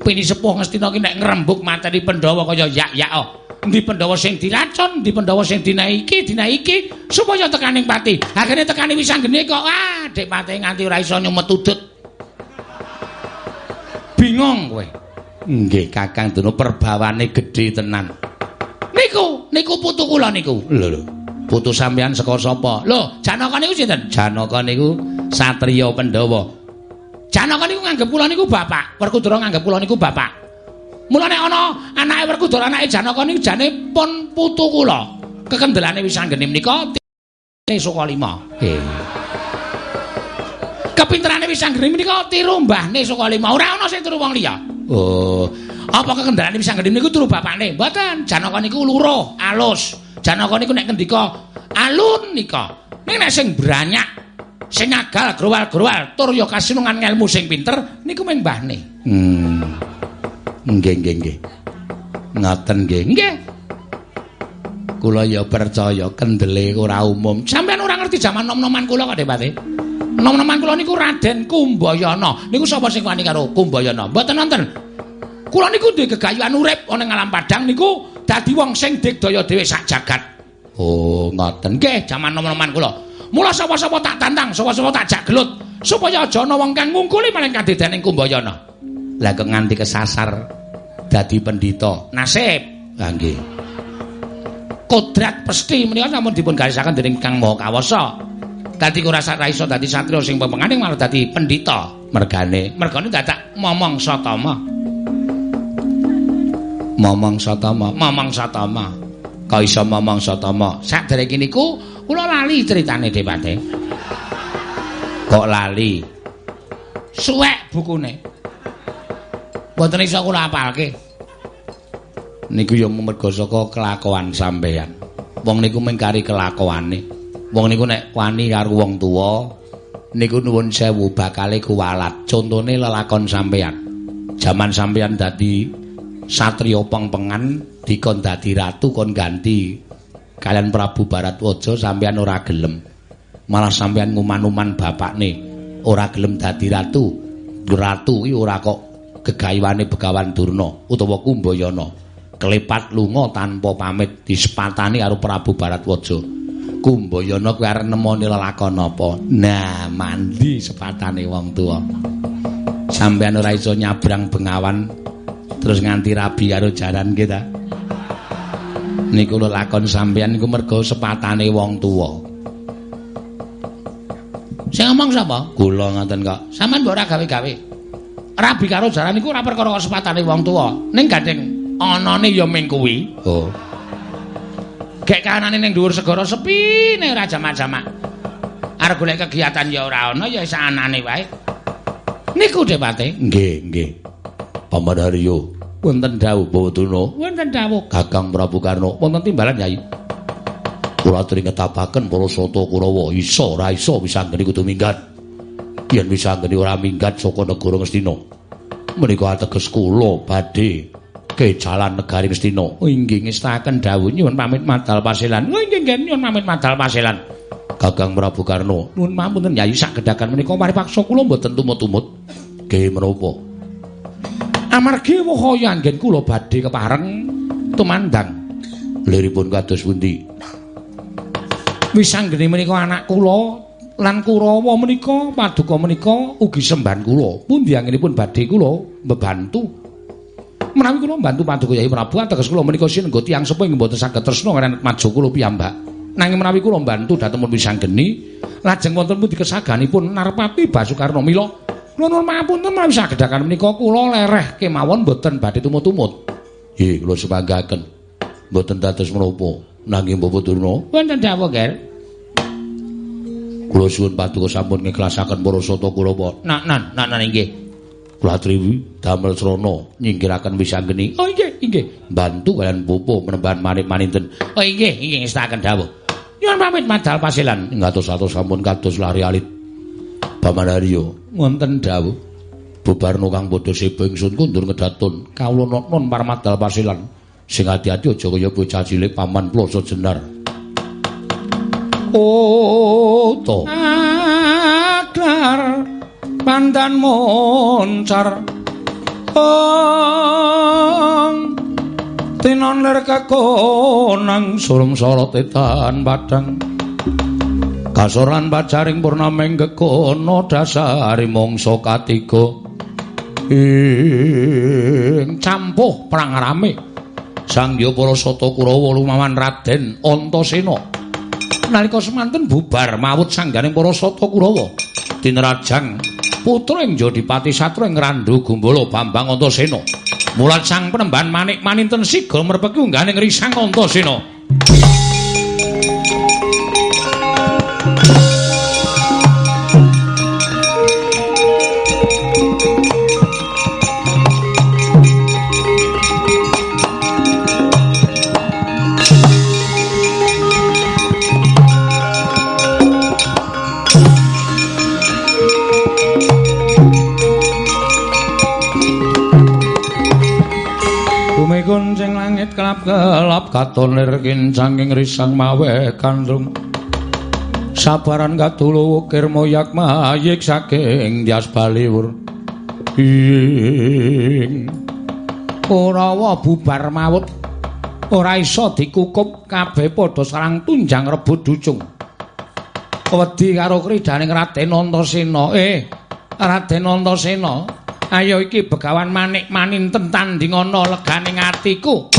Pini sepuh Ngastina ki nek ngrembug materi Pandhawa kaya yak-yak oh Endi Pandhawa sing diracun, endi Pandhawa sing dinaiki, dinaiki supaya tekaning pati. Akhire tekani wisanggene kok ah, Dik Pati nganti ora iso nyumet udut. Bingung kowe. Nggih, Kakang Dono perbawane gedhe tenan. Niku, niku putu kula niku. Lho lho. Putu sampean saka sapa? Lho, Janaka niku sinten? Janaka niku satriya Pandhawa. Janaka niku nganggep kula niku bapak. Werkudara nganggep kula niku bapak. Mulane ana anake Werkudara anake Janaka niku jane pun putu kula. Kekendelane wis anggene menika Sukalima. Nggih. Kepinterane wis anggene menika tiru mbahne Sukalima. Ora ana sing turu wong liya. Oh, apa kekendelane wis anggene niku turu bapakne? Mboten. Janaka niku luruh, alus. Janaka niku nek ngendika alun nika. Ning nek sing branyak sing nyagal growal-growal tur ya kasinungan ngelmu sing pinter niku mung mbahne. Hmm. Nggih, nggih, nggih. Ngoten nggih. Nggih. Kula ya percaya kendele ora umum. Sampeyan ora ngerti jaman nom-noman kula kok, Depati. Nom-noman kula niku Raden Kumbayana. Niku sapa sing wani karo Kumbayana? Mboten wonten. Kula niku duwe gegayuhan urip ana ngalam padang niku dadi wong sing digdaya dhewe sak jagat. Oh, ngoten. Nggih, jaman nom-noman kula. Mula sapa-sapa tak tantang, sapa-sapa tak jak gelut supaya aja ana wong kang ngungkuli maling kadedaning Kumbayana. Lah kok nganti kesasar dadi pendhita. Nasib. Ha nggih. Kodrat pesti menika sampun dipun garisaken dening Kang Maha Kawasa. Dadi ora sak iso dadi satriya sing pepenganing malah dadi pendhita. Mergane, Mergane dadak momong satama. momong satama. Momong satama. Kok iso momong satama? Sakdereke niku kula lali critane Depate. Kok lali? Suwek bukune. Mboten iso kula apalke. Niku ya merga saka kelakuan sampeyan. Wong niku mengkari kelakuane. Wong niku nek wani karo wong tuwa, niku nuwun sewu bakale kuwalat. Contone lelakon sampeyan. Jaman sampeyan dadi satriya pengpengan dikon dadi ratu kon ganti kalian Prabu Baratwaja sampeyan ora gelem. Malah sampeyan nguman-uman bapakne ora gelem dadi ratu. Ratu iki ora kok gegayuane Begawan Durna utawa Kumbayana. Kelepat lunga tanpa pamit disepatani karo Prabu Baratwaja. Kumbayana kuwi arep nemoni lelakon apa? Nah, mandi sepatane wong tuwa. Sampeyan ora iso nyabrang Bengawan terus nganti rabi karo jaran kita. Niku lelakon sampeyan niku merga sepatane wong tuwa. Sing ngomong sapa? Kula ngoten kok. Sampeyan mbok ora gawe-gawe. Rabi karo jaran niku ora perkara sepatane wong tuwa. Ning gandeng anane ya ming kuwi. Oh. Gek kanane ning dhuwur segara sepi ning ora jamak-jamak. Arep golek kegiatan ya ora ana ya sanane wae. Niku Depate. Nggih, nggih. Paman Haryo, wonten dawuh Bawaduna. Wonten dawuh. Kakang Prabu Karno, wonten timbalan Yai. Kula aturi ngetapaken para sata Kurawa isa ora isa wisanggeni kudu minggat. Yen wisanggeni ora minggat saka negara Ngastina. Menika ateges kula badhe ke jalan negari Ngastina. Oh inggih ngestaken dawuh nyuwun pamit madal paselan. Oh inggih nggih nyuwun pamit madal paselan. Kakang Prabu Karno, Nuwun pamunten Yayi sak gedakan menika maripaksa kula mboten tumut-tumut. nggih menapa? Amargi wahaya anggen kula badhe kepareng tumandang. Liripun kados pundi? Wisanggeni menika anak kula lan Kurawa menika paduka menika ugi semban kula. Pundi anginipun badhe kula mbebantu. Menawi kula mbantu paduka Yai Prabu ateges kula menika sinengga tiyang sepuh ing mboten saged tresna kaliyan maju kula piyambak. Nanging menawi kula mbantu dhateng wisanggeni lajeng wonten pundi kesaganipun Narpati Basukarna mila kula nuwun pangapunten menawi sagedhakan menika kula lereh kemawon mboten badhe tumut-tumut. Nggih, kula sepanggaken. Mboten dados menapa. Nanging Bapak Durna, Wonten dawuh, Ger. Kula suwun paduka sampun ngikhlasaken para sata Kurawa. Nak nan, nak nan inggih. Kula triwi damel srana nyingkiraken wisanggeni Oh inggih, inggih. bantu kalian pupuh menemban manit-maninten. Oh inggih, inggih ngestaken dawuh. Nyuwun pamit madal pasilan. Ngatos-atos sampun kados lari alit. Paman Haryo, Wonten dawuh. bubarno kang padha seba ingsun kundur ngedatun kawula non parmadal pasilan. Sing ati-ati aja kaya bocah cilik paman ploso jenar. Oh, To. Aglar pandan moncar. Ong tinon ler kakonang surung sorot etan padang. Kasoran bacaring purnameng gekono dasari mongso katiga. Ing campuh perang rame. Sang para sata Kurawa lumawan Raden Antasena. Nalika semanten bubar mawut sangganing para sata Kurawa. Tinrajang putra ing Jodipati Satra ing Randu Gumbala Bambang Antasena. Mulat sang penemban manik maninten siga merpeki ungganing risang Antasena langit kelap kelap katon lir kincang risang mawe kandung Sabaran katulu wukir moyak mayik saking dias baliwur Ing. Urawa bubar mawut. Ora iso dikukup kabeh padha sarang tunjang rebut ducung. Wedi karo kridaning Raden Antasena. Eh Raden Antasena Ayo iki begawan manik maninten tanding ana leganing atiku.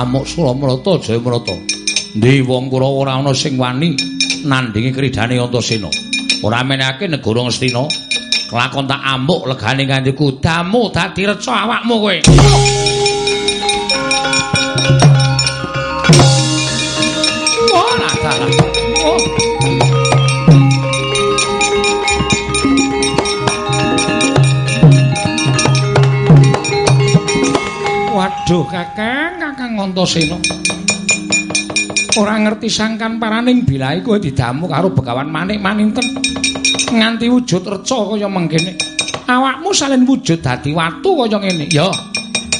Amuk Suramrata Jayamrata. Ndi wong Kurawa ora ana sing wani nandingi kridane Antasena. Ora menake negara Ngastina. Lakon tak amuk legane kandiku damu dadi reca awakmu kowe. Waduh, Kakang, Kakang Antasena. ora ngerti sangkan paraning bilahe kowe didamu karo Begawan Manik Maninten nganti wujud reca kaya mengkene. Awakmu salin wujud dadi watu kaya ngene. Ya.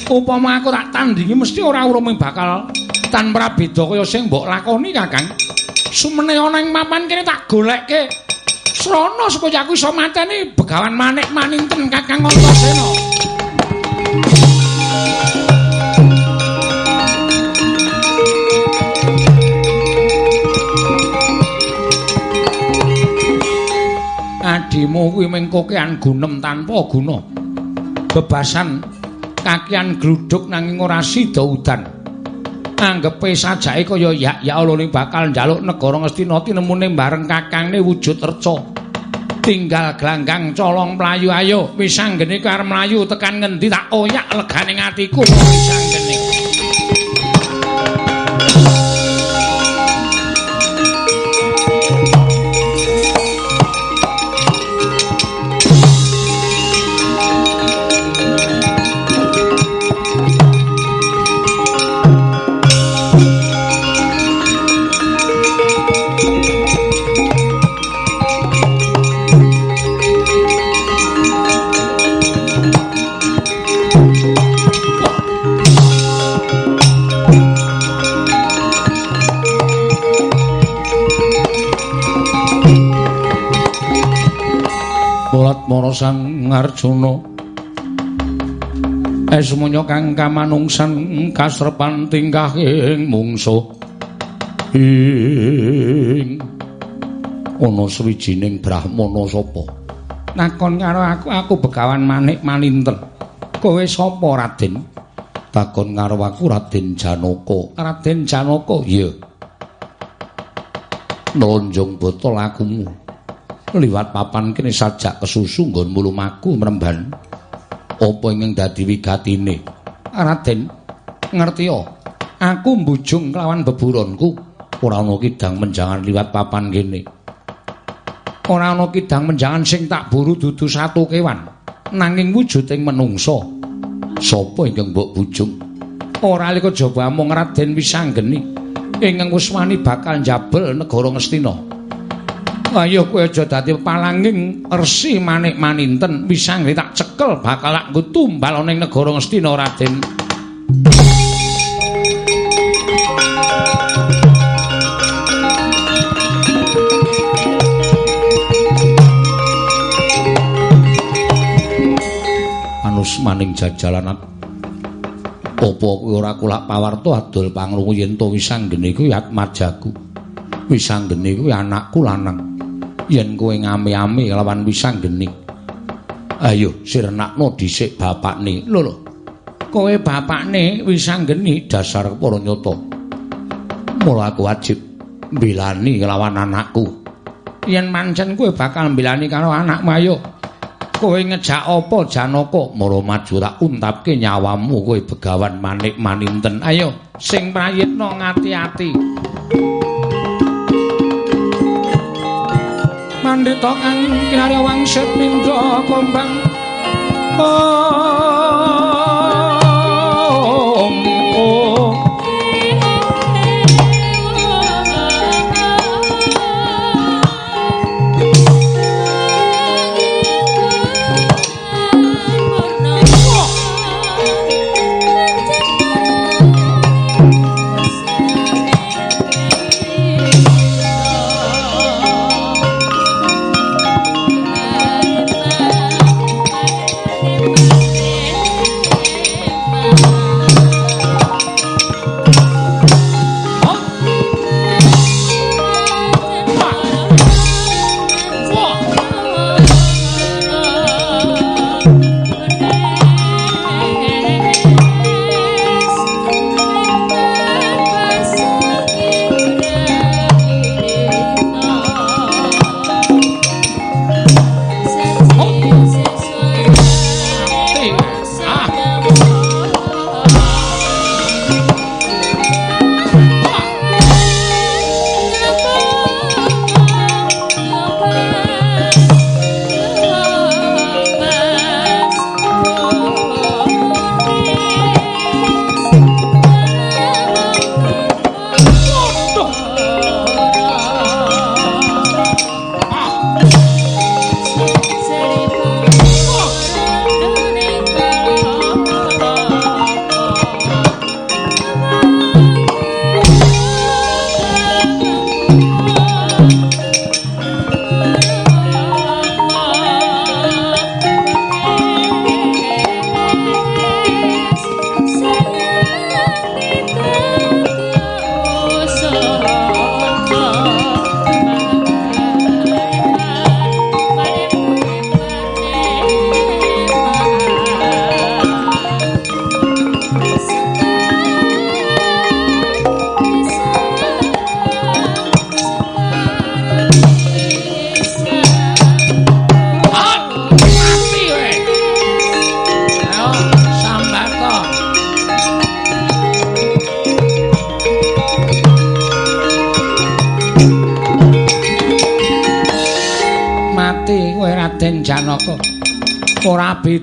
Upama aku tak tandingi mesti ora urung bakal tanpa beda kaya sing mbok lakoni, Kakang. Sumene ana ing mapan kene tak golekke. Srana supaya aku iso mateni Begawan Manik Maninten Kakang Antasena. Adimu kuwi mengko kean gunem tanpa guna. Bebasan kakian gluduk nanging ora sida udan. Anggepe sajake kaya ya ya Allah bakal njaluk negara Ngastina tinemune bareng kakangne wujud reca. Tinggal glanggang colong mlayu ayo wis anggene karo mlayu tekan ngendi tak oyak legane atiku wis anggene. Mara Sang Arjuna Esmunya kang kamanungsan kasrepan tingkah ing mungsa ing ana swijining brahmana sapa? Nakon karo aku aku begawan manik maninten kowe sapa Raden? Takon karo aku Raden Janaka. Raden Janaka iya. Nonjong botol akumu liwat papan kene sajak kesusu nggon mulumaku mremban. Apa ingkang dadi wigatine? Raden ngerti aku mbujung kelawan beburonku. Ora ana kidang menjangan liwat papan kene. Ora ana kidang menjangan sing tak buru dudu satu kewan. Nanging wujuding menungsa sapa ingkang mbok bujung? Ora liko jaba mung Raden Wisanggeni. Ingkang wani bakal njabel negara Ngastina Ayo kowe aja dadi palanging resi manik maninten pisang tak cekel bakal aku tumbal ning negara Ngastina Raden. Anus maning jajalan apa kowe ora kulak pawarta adol pangrungu yen to wisanggene kuwi atmajaku. Wisanggene kuwi anakku lanang. Yen kowe ngame-ame lawan wisanggeni. Ayo sirnakno dhisik bapakne. Lho lho. Kowe bapakne wisanggeni dasar para nyata. Mula aku wajib mbelani lawan anakku. Yen mancen kowe bakal mbelani karo anakmu ayo. Kowe ngejak apa Janaka? Mara maju tak untapke nyawamu kowe begawan manik maninten. Ayo sing prayitna ngati-ati. Mandita kang kinarya wangsit mindha kombang. Om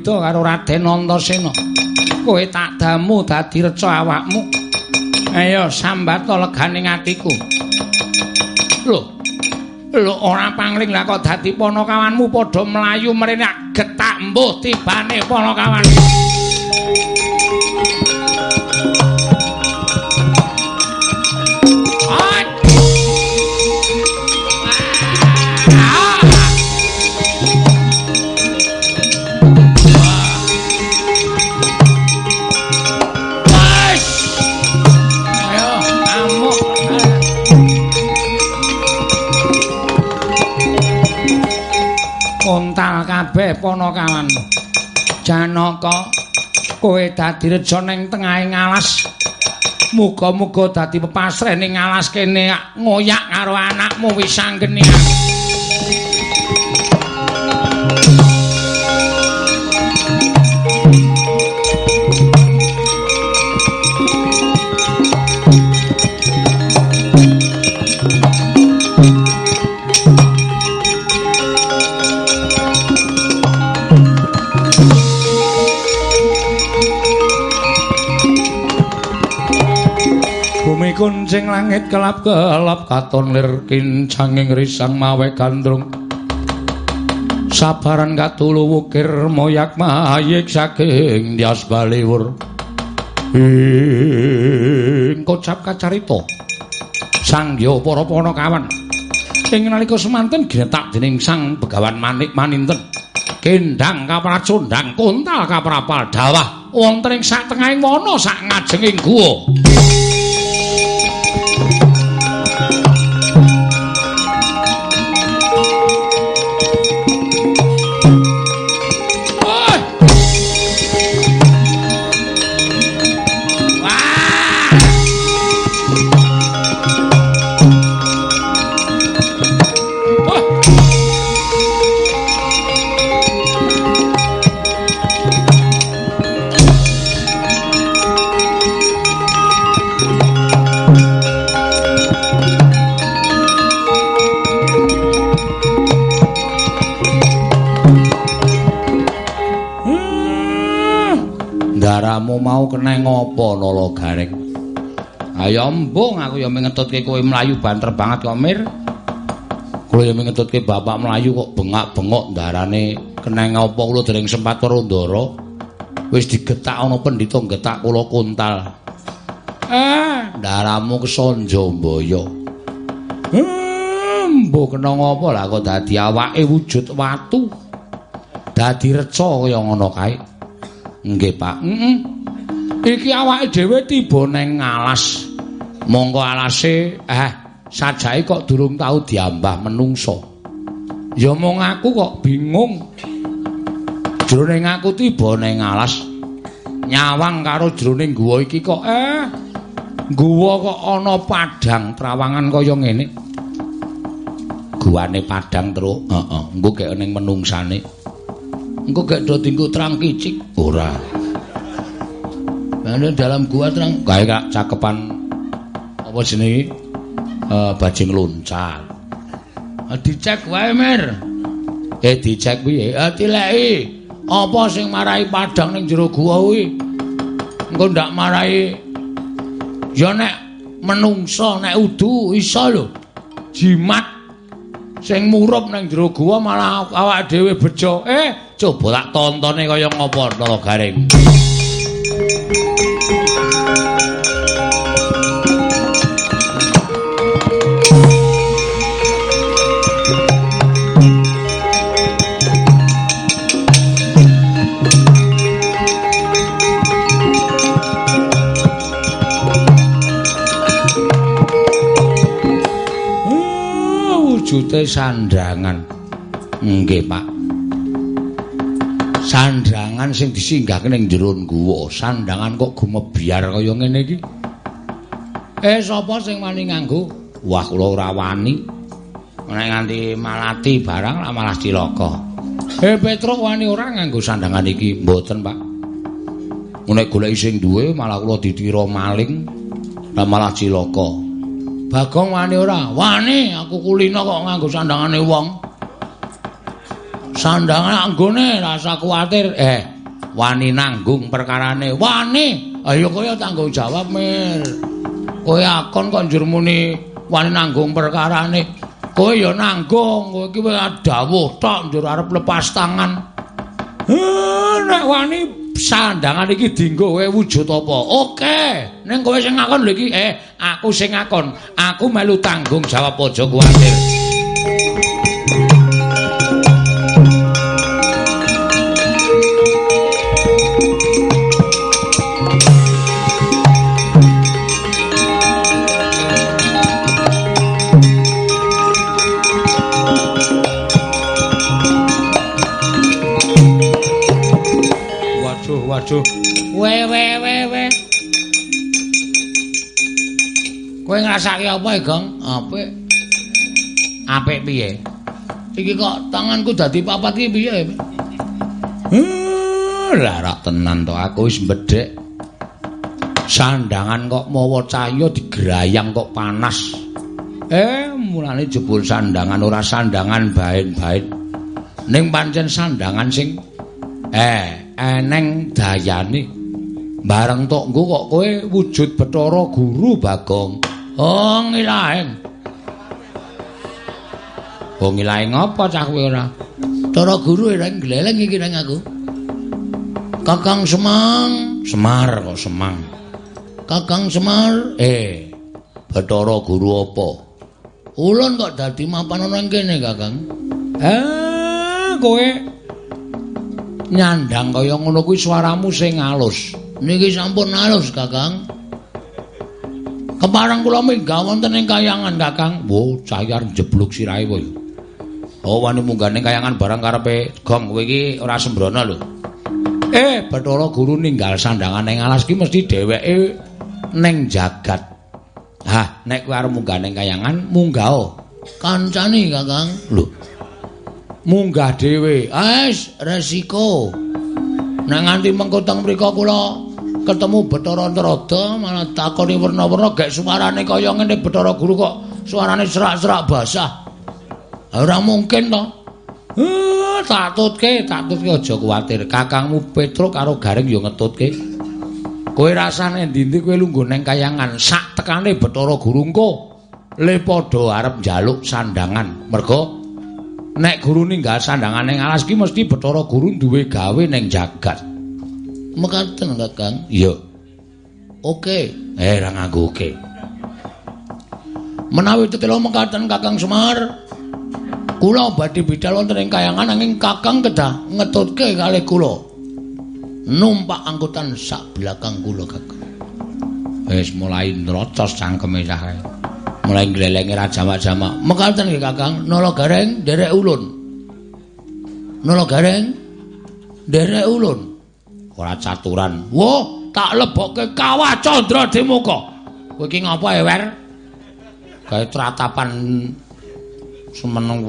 beda karo Raden Antasena. Kowe tak damu dadi reca awakmu. Ayo sambata legane atiku. Lho. Lho ora pangling lah kok dadi ponokawanmu padha mlayu mrene getak mbuh tibane ponokawanmu. Kabeh ponokawan. Janaka kowe dadi reja ning tengahing alas. Muga-muga dadi pepasreh ning alas kene ngoyak karo anakmu wis kuncing langit kelap kelap katon lir kincanging risang mawe gandrung. Sabaran katulu wukir moyak mayik saking dias baliwur ing kocap kacarito sangyo para pono kawan. Ing nalika semanten ginetak dening sang begawan manik maninten? Kendang kapracundang kuntal kaprapal dawah. Wonten ing sak tengahing wana sak ngajenging guwa Daramu mau kena ngopo nolo garing? Ayo embung aku ya mengetutke kowe mlayu banter banget kok Mir. Kowe ya mengetutke bapak mlayu kok bengak-bengok darane kena ngopo kula dereng sempat karo Ndara. Wis digetak ana pendhita getak kula kuntal. Eh, daramu kesonjo. Embo hmm, kena ngopo lah kok dadi awake wujud watu. Dadi reca kaya ngono kae. Nggih, Pak. Heeh. Iki awake dhewe tiba nang alas. Monggo alase eh sajake kok durung tau diambah menungso. Ya mung aku kok bingung. Jroning aku tiba nang alas nyawang karo jroning guwa iki kok eh guwa kok ana padang trawangan kaya ngene. Guwane padang terus, heeh, engko kek ning menungsane. Engko gek do tinggu terang kicik ora. Ana dalam gua terang kak cakepan apa jenenge uh, bajing loncat. Uh, dicek wae Mir. Eh dicek piye? Uh, dileki. Apa sing marahi padang ning jero gua kuwi? Engko ndak marahi ya nek menungso nek udu iso lho. Jimat sing murup ning jero gua malah awak dhewe bejo. Eh, coba tak tontone kaya ngopo to garing. Wujude sandangan. Nggih, Pak. Sandangan sing disinggahke ning jero guwa, sandangan kok gumebyar kaya ngene iki. Eh, sapa sing wani nganggo? Wah, kula ora wani. Nek nganti malati barang malah cilaka. Eh, Petruk wani ora nganggo sandangan iki? Mboten, Pak. Nek golek sing duwe malah kula ditira maling, malah cilaka. Bagong wani ora? Wani, aku kulino kok nganggo sandangane wong. Sandangan anggone rasa kuwatir. Eh, wani nanggung perkarane. Wani. Ayo kowe tanggung jawab, Mir. Kowe akon kok njur muni wani nanggung perkarane. Kowe ya nanggung, kowe iki wis dawuh tok njur arep lepas tangan. Eh, nek wani sandangan iki dienggo kowe wujud apa? Oke. Ning kowe sing ngakon lho iki, eh aku sing ngakon. Aku melu tanggung jawab aja kuwatir. Waduh. We we we we. Kowe ngrasake apa, Gong? Apik. Apik piye? Iki kok tanganku dadi papat iki piye? Lah rak tenan to aku wis mbedhek. Sandangan kok mawa cahya digrayang kok panas. Eh, mulane jebul sandangan ora sandangan bain-bain. Ning pancen sandangan sing eh eneng dayane bareng tok nggo kok kowe wujud Bathara Guru Bagong. Oh ngilaeng oh ngilaeng apa cah kowe ora? Bathara Guru ora gleleng iki nang aku. Kakang Semang. Semar kok Semang. Kakang Semar. Eh Bathara Guru apa? Ulun kok dadi mapan nang kene Kakang? Eh kowe nyandang kaya ngono kuwi swaramu sing alus. Niki sampun alus, Kakang. Keparang kula minggah wonten ing kayangan, Kakang. Wo, cayar jebluk sirahe kowe. Oh, wani munggah ning kayangan barang karepe gong kowe iki ora sembrono lho. Eh, Bathara Guru ninggal sandangan ning alas ki mesti dheweke ning jagat. Hah, nek kowe arep munggah ning kayangan, munggah. Kancane, Kakang. Lho, munggah dhewe. Ais resiko. Nek nganti mengko teng mriku kula ketemu Bathara Antarada malah takoni werna-werna gek suarane kaya ngene Bathara Guru kok suarane serak-serak basah. Ora mungkin to. Uh, tak tutke, tak tutke aja kuwatir. Kakangmu Petruk karo Garing yo ngetutke. Kowe rasane ndi-ndi kowe lungguh neng kayangan sak tekane Bathara Gurungko le padha arep njaluk sandangan. Mergo nek guru ninggal sandangan ning alas ki mesti Bathara Guru duwe gawe ning jagat. Mekaten, Kakang. Iya. Oke. Eh, ra nganggo oke. Menawi tetelo mekaten Kakang Semar, kula badhe bidhal wonten ing kayangan nanging Kakang kedah ngetutke kalih kula. Numpak angkutan sak belakang kula, Kakang. Wis mulai nrocos cangkeme cah Mulai glelenge ra jamak-jamak. Mekaten nggih, Kakang. Nala gareng derek ulun. Nala gareng derek ulun. ora caturan. Wo, tak lebokke kawah Candra Demuka. Kowe iki ngapa, Ewer? Gawe tratapan semeneng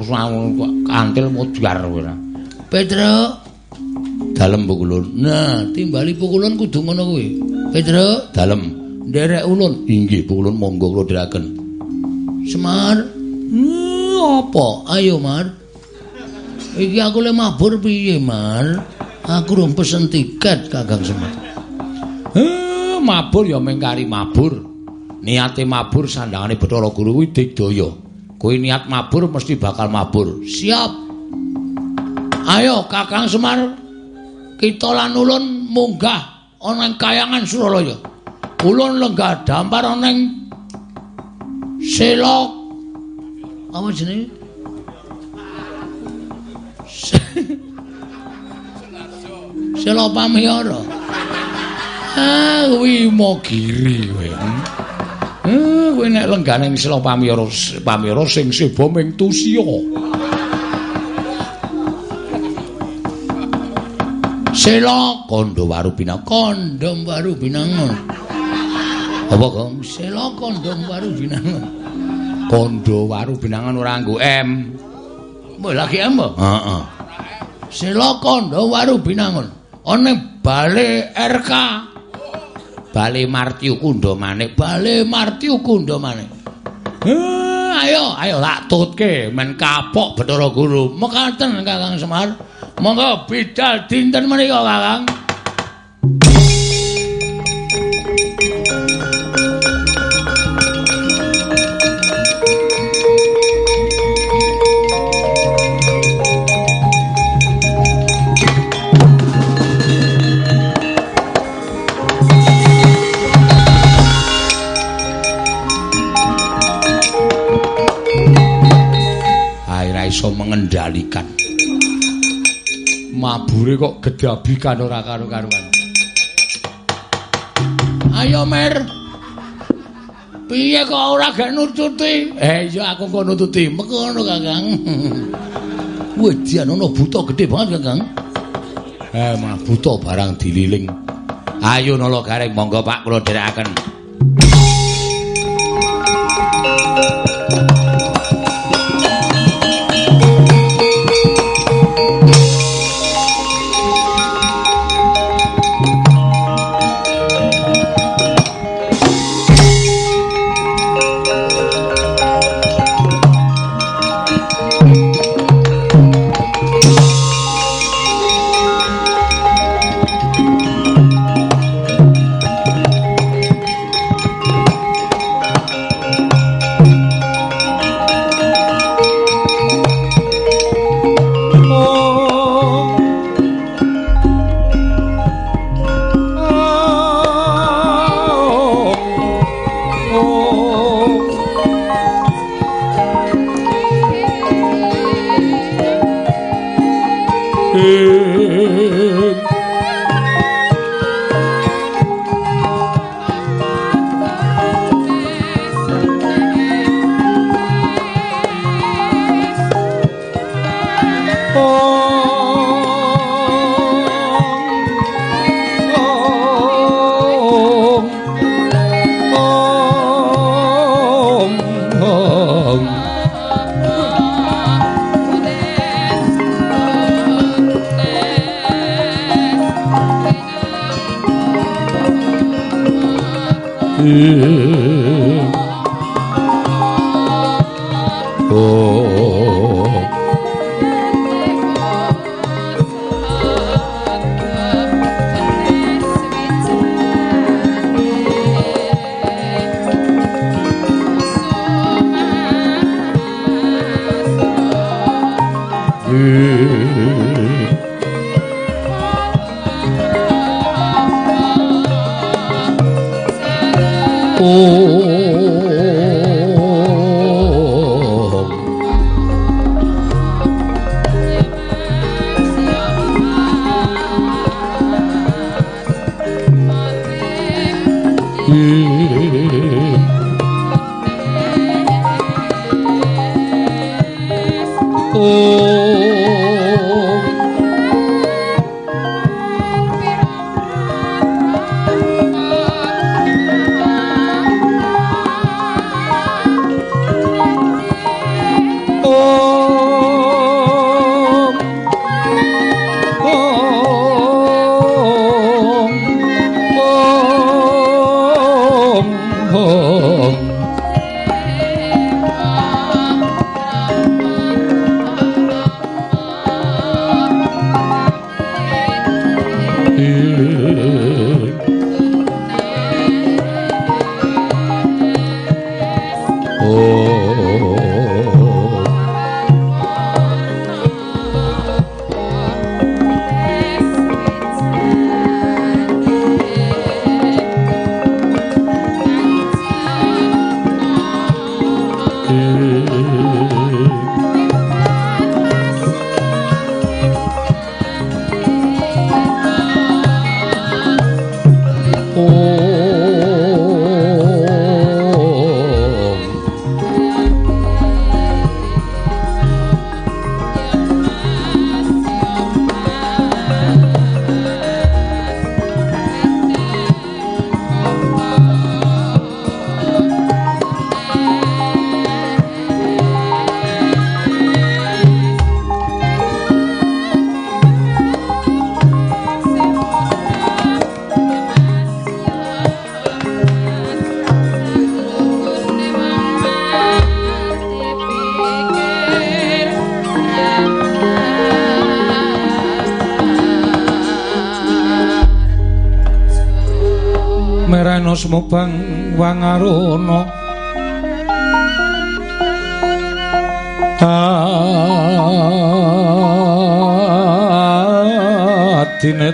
kantil mudyar ora. Pedro, Dalem pukulun. nah timbali pukulun kudu ngono kuwi. Pedro, Dalem. derek ulun. Inggih pukulun monggo kula diraken. Semar. Hmm, apa? Ayo, Mar. Iki aku le mabur piye, Mar? Aku rung pesen tiket, Kakang Semar. Eh, mabur ya mengkari mabur. Niate mabur sandangane Bathara Guru kuwi digdaya. Kowe niat mabur mesti bakal mabur. Siap. Ayo, Kakang Semar. Kita lan ulun munggah ana ing kayangan Suralaya. Ulun lenggah dampar ana ing Selok. Apa jenenge? Selok Pamiyara. Ah, kuwi Mogiri kowe. Eh, kowe nek lenggane ing Sela Pamiyara Pamiyara sing seba ming tusia. Selok Kandha waru binang. kondom baru binangun. Apa, Kang? Selok kondom baru binangun. Kandha waru binangan ora nggo M. Mbok lagi apa? Heeh. Selok kondom baru binangun. Ana bale RK, Bale Martiu Kundha manik. bale Martiu Kundamane. Eh, ayo, ayo tak tutke men kapok Bathara Guru. Mekaten Kakang Semar. Monggo bidal dinten menika Kakang. Mengendalikan. Mabure kok gedabikan ora karo-karuan. Ayo Mer. Piye kok ora gak nututi? Eh iya aku kok nututi. Mekono Kakang. Wedi ana buta gedhe banget Kakang. Eh, mah buta barang dililing. Ayo nala gareng monggo Pak kula dherekaken.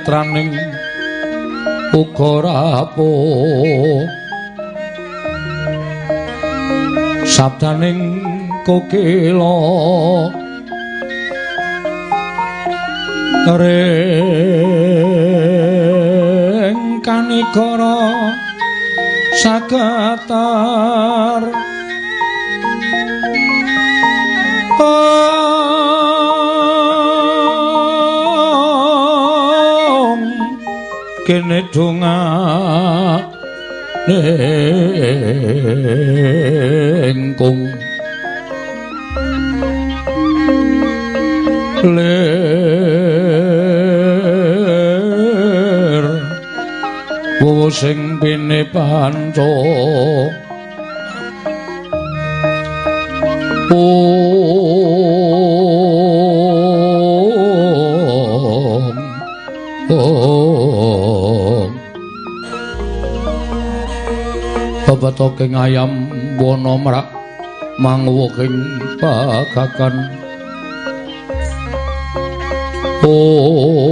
Dinetraning uga rapo sabdaning kokelo reng kanikara sakatar Om kene donga nengkung ler wo sing pene panca Om Babatoking ayam wana mrak mangwuking pagakan. Om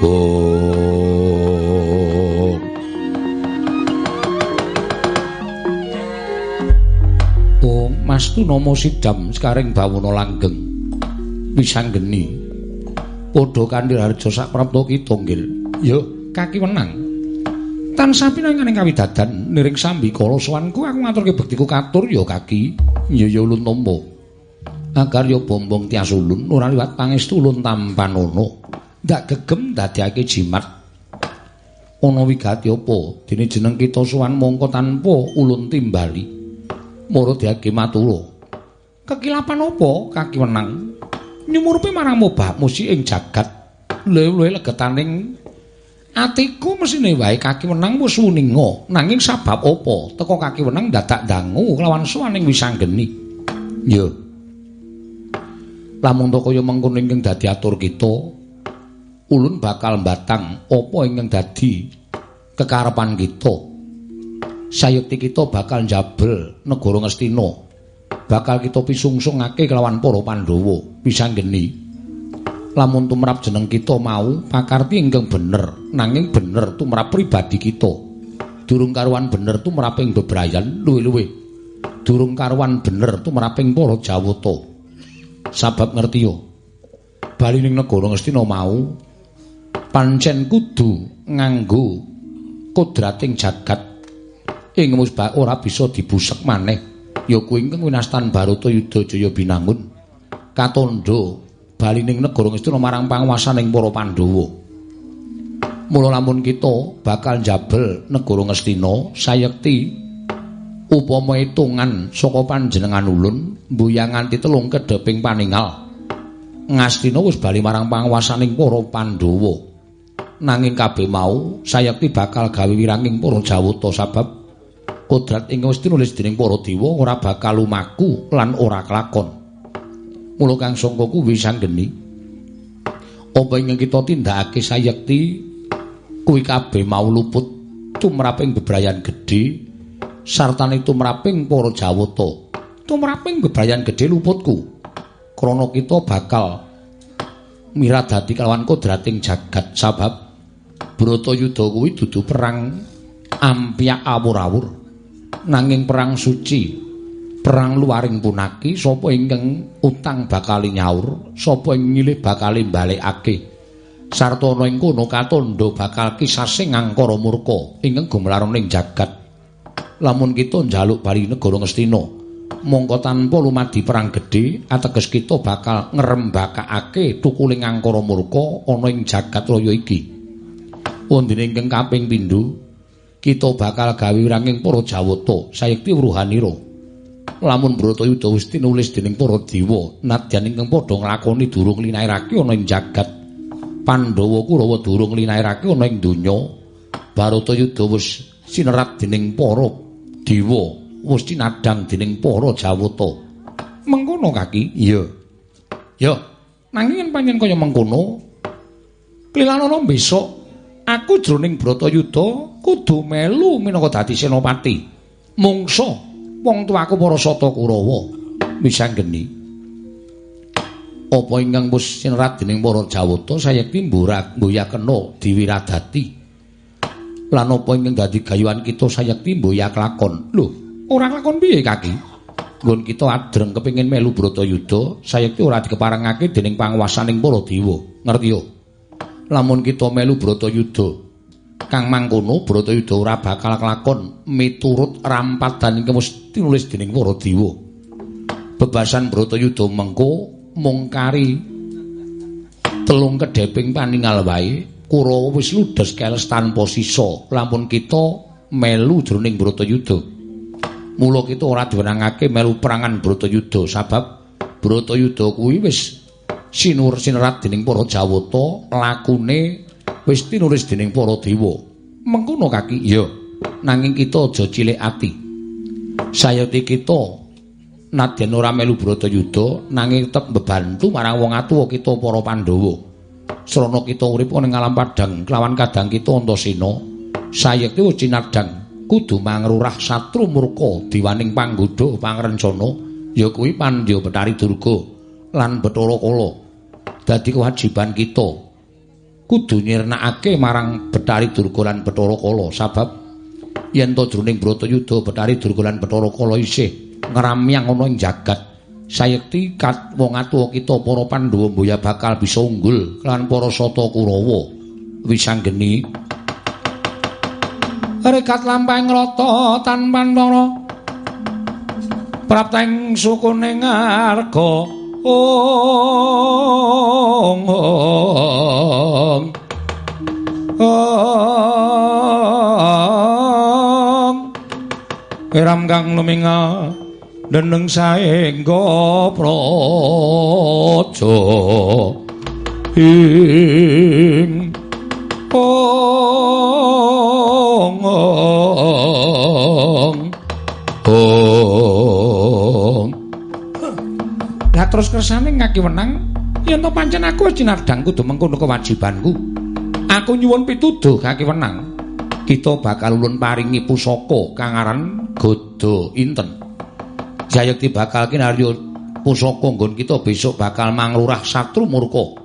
Om. Om Mastu Nomo Sidam sekaring bawana langgeng. Wisanggeni padha kanthi harja sak prapta kita nggil ya kaki menang tansah pinanganing kawidadan niring sambikala sowanku aku ngaturke bektiku katur ya kaki ya ulun tampa agar ya bombong tias ulun ora liwat pangestu ulun tampanono ndak gegem dadiake jimat. Ana wigati apa? Dene jeneng kita sowan mongko tanpa ulun timbali. Mara diake matura kekilapan apa? Kaki menang nyumurupi marang mobah musi ing jagat. Luwe legetaning atiku mesine wae kaki menang wis wuninga nanging sabab apa? Teko kaki menang dadak dangu kelawan suwaning wisanggeni ya lamun to kaya mengkono ingkang dadi atur kita ulun bakal batang apa ingkang dadi kekarepan kita. Sayekti kita bakal njabel negara Ngastina bakal kita pisungsungake kelawan para Pandhawa. Pisanggeni lamun tumrap jeneng kita mau pakarti ingkang bener. Nanging bener tumrap pribadi kita. Durung karuan bener tumrap ing bebrayan luwe-luwe. Durung karuan bener tumrap ing para Jawata sabab ngerti yo? Bali ning negara Ngastina mau pancen kudu nganggo kodrating jagat. Ing musbah ora bisa dibusek maneh. Ya kuwi ingkang winastan Barata Yudha Jaya binangun. Katondo bali ning negara Ngastina marang panguwasaning para Pandhawa. Mula lamun kita bakal njabel negara Ngastina sayekti upama itungan saka panjenengan ulun mbuyang nganti telung kedheping paningal. Ngastina wis bali marang panguwasaning para Pandhawa. Nanging kabeh mau sayekti bakal gawe wiranging para Jawata sebab kodrat ing wis tinulis dening para dewa ora bakal lumaku lan ora kelakon. Mula kang sangka kuwi sanggeni apa ing kita tindakake sayekti? Kuwi kabeh mau luput tumraping bebrayan gedhe sartane tumraping para jawata. Tumraping bebrayan gedhe luputku. Krana kita bakal miradati kelawan kodrating jagat sabab Bratayuda kuwi dudu perang ampyak awur-awur. Nanging perang suci perang luaring punaki sapa ingkang utang bakal nyaur sapa ing nyilih bakal balekake sarta ana ing kono katondo bakal kisasing angkara murka ingkang gumlaron ing jagat. Lamun kita njaluk bali negara Ngastina mongko tanpa lumadi perang gedhe ateges kita bakal ngrembakake tukuling angkara murka ana ing jagat raya iki. Wondene ingkang kaping pindho kita bakal gawe wiranging para jawata sayekti ruhanira lamun Bratayuda wis tinulis dening para dewa nadyan ingkang padha nglakoni durung linairake ana ing jagat Pandhawa Kurawa durung linairake ana ing donya. Bratayuda wis sinerat dening para dewa wis cinadhang dening para jawata. Mengkono kaki? Iya. Ya nanging pancen kaya mengkono klilanana besok aku jroning Bratayuda kudu melu minangka dadi senopati. Mungsa wong tuaku para sata Kurawa. Misanggeni apa ingkang wis sinerat dening para Jawata sayekti mburak mbuyakena diwiradati. Lan apa ingkang dadi gayuhan kita sayekti mbuyak lakon lho ora lakon piye kaki? Nggon kita adreng kepengin melu Bratayuda sayekti ora dikeparengake dening panguwasaning para dewa. Ngerti yo? Lamun kita melu Bratayuda Kang mangkono Bratayuda ora bakal kelakon miturut rampatan ingkang wis tinulis dening para dewa. Bebasan Bratayuda mengko mung kari telung kedheping paningal wae Kurawa wis ludes keles tanpa sisa lamun kita melu jroning Bratayuda. Mula kita ora diwenangake melu perangan Bratayuda sebab Bratayuda kuwi wis sinur sinerat dening para Jawata lakune wis tinulis dening para dewa. Mengkono kaki, iya. Nanging kita aja cilik ati. Sayati kita nadyan ora melu Bratayuda nanging tetep mbebantu marang wong atuwa kita para Pandhawa. Srana kita urip ning alam padang kelawan kadang kita Antasena, sayekti wis cinadhang kudu mangrurah satru murka diwaning panggodha pangrencana ya kuwi Pandya Betari Durga lan Bathara Kala. Dadi kewajiban kita kudu nyirnakake marang Betari Durga lan Bathara Kala sabab yen to jroning Bratayuda Betari Durga lan Bathara Kala isih ngramyang ana ing jagat. Sayekti wong atuwa kita para Pandhawa mboya bakal bisa unggul lan para sata Kurawa. Wisanggeni. Rekat lampahing rata tanpa para prapteng sukuning arga ong ong ong eram kang luminga deneng saengga praja. Ing Terus kersane ngaki wenang, yen to pancen aku wis cinardang kudu mengkono kewajibanku. Aku nyuwun pituduh kaki wenang. Kita bakal ulun paringi pusaka kang aran Godo Inten. Jayakti bakal kinarya pusaka nggon kita besok bakal manglurah satru murka.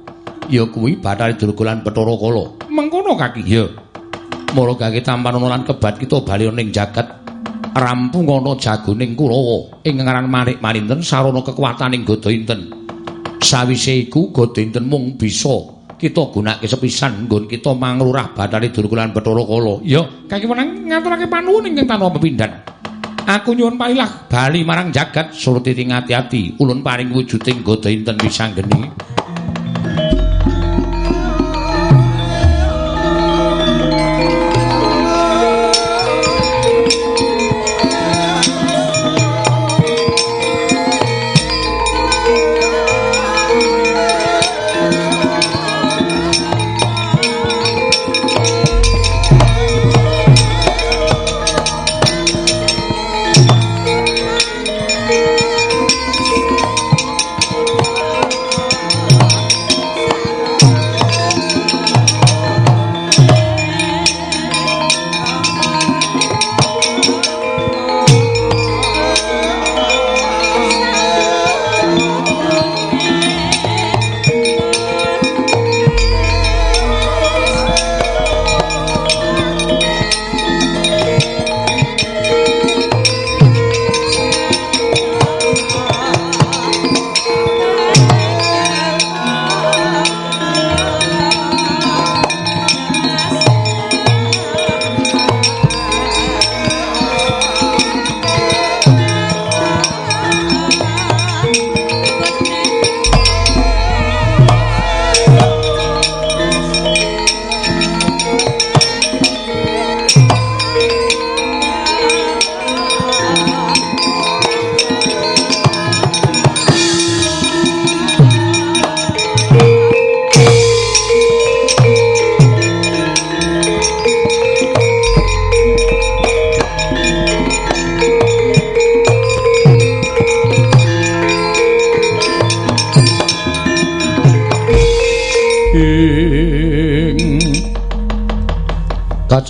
Ya kuwi Bathari Durgalan Bathara Kala. Mengkono kaki. Ya. Mula kaki tampan lan kebat kita bali ning jagat rampung ana jagoning Kurawa ing ngaran Manik Maninten sarana kekuwataning Godhainten. Sawise iku Godhainten mung bisa kita gunakake sepisan nggon kita manglurah bathane Durkulan Bathara Kala. Ya, kaki menang ngaturake panuwun ingkang tanpa pepindhan. Aku nyuwun pailah bali marang jagat surti ati-ati ulun paring wujuding goda inten wisanggeni.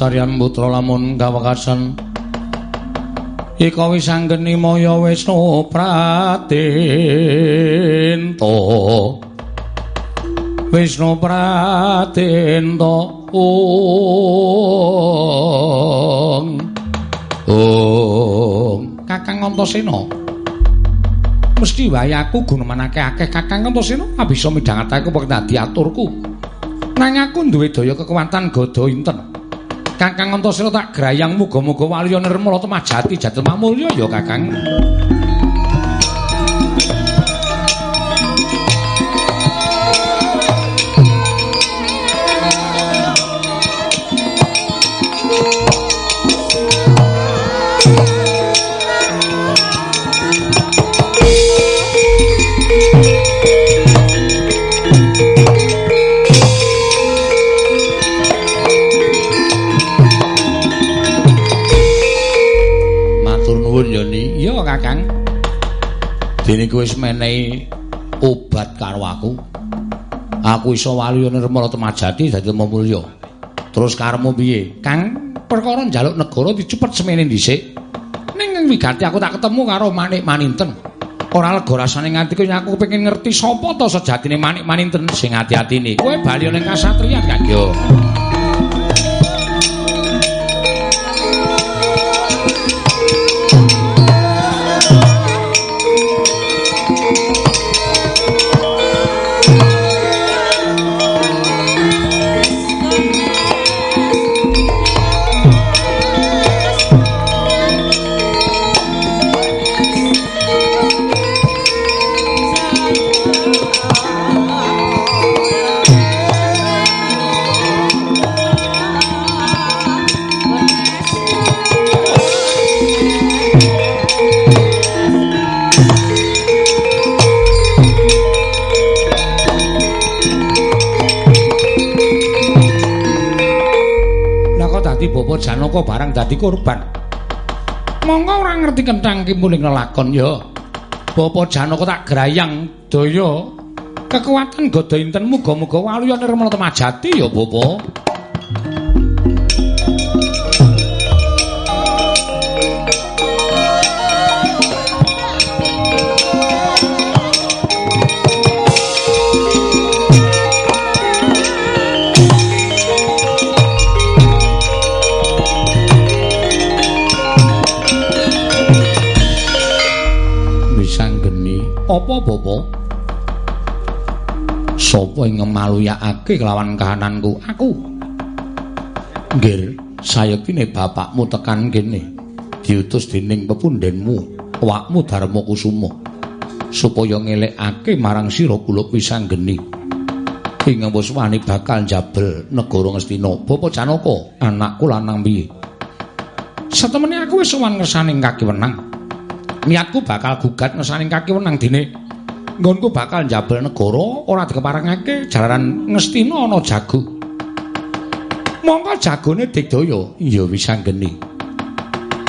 Kacarian putra lamun kawekasan ika wis anggeni maya wisnu pratenta wisnu pratenta ong ong kakang antasena. Mesti wae aku gunemanake akeh kakang antasena bisa midhangetake wektu aturku. Nang aku duwe daya kekuatan gada inten Kakang Antasena tak grayang muga-muga waliya nirmala temajati jatelma mulya ya Kakang. Kowe wis menehi obat karo aku. Aku iso wali nirmala temajati dadi mulya. Terus karemu piye? Kang perkara njaluk negara dicepet semene dhisik. Ning wigati aku tak ketemu karo manik maninten. Ora lega rasane nganti kowe aku pengen ngerti sapa to sejatine manik maninten sing ati-atine kowe bali ning kasatriyan kang yo Janaka barang dadi korban. Monggo ora ngerti kentang ki muling lelakon ya. Bapak Janaka tak grayang daya kekuatan goda inten muga-muga waluya nirmala temajati ya Bapak. Apa, Bapa? Sapa ing ngemaluyakake kelawan kahananku? Aku. Nggih, sayektine bapakmu tekan kene. Diutus dening pepundenmu, awakmu Darma Kusuma. Supaya ngelekake marang sira kula pisanggeni. Ing wani bakal jabel negara Ngastina. Bapa Janaka, anakku lanang piye? Satemene aku wis sowan ngersaning kaki wenang. Niatku bakal gugat ngersaning kaki wenang dene nggonku bakal njabel negara ora dikeparengake jalaran Ngastina ana jago. Mongko jagone digdaya, iya wis anggeni.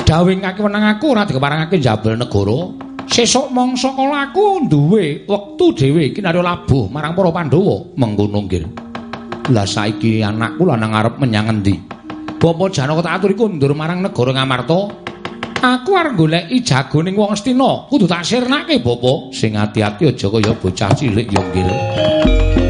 Dawing kaki wenang aku ora dikeparengake njabel negara. Sesuk mangsa kala aku duwe wektu dhewe iki labuh marang para Pandhawa mengkono nggih. Lah saiki anakku lanang arep menyang endi? Bapa Janaka tak atur iku ndur marang negara Ngamarta. Aku arep goleki jagoning wong Astina, kudu tak sirnake, Bapa. Sing ati-ati aja kaya bocah cilik ya nggih.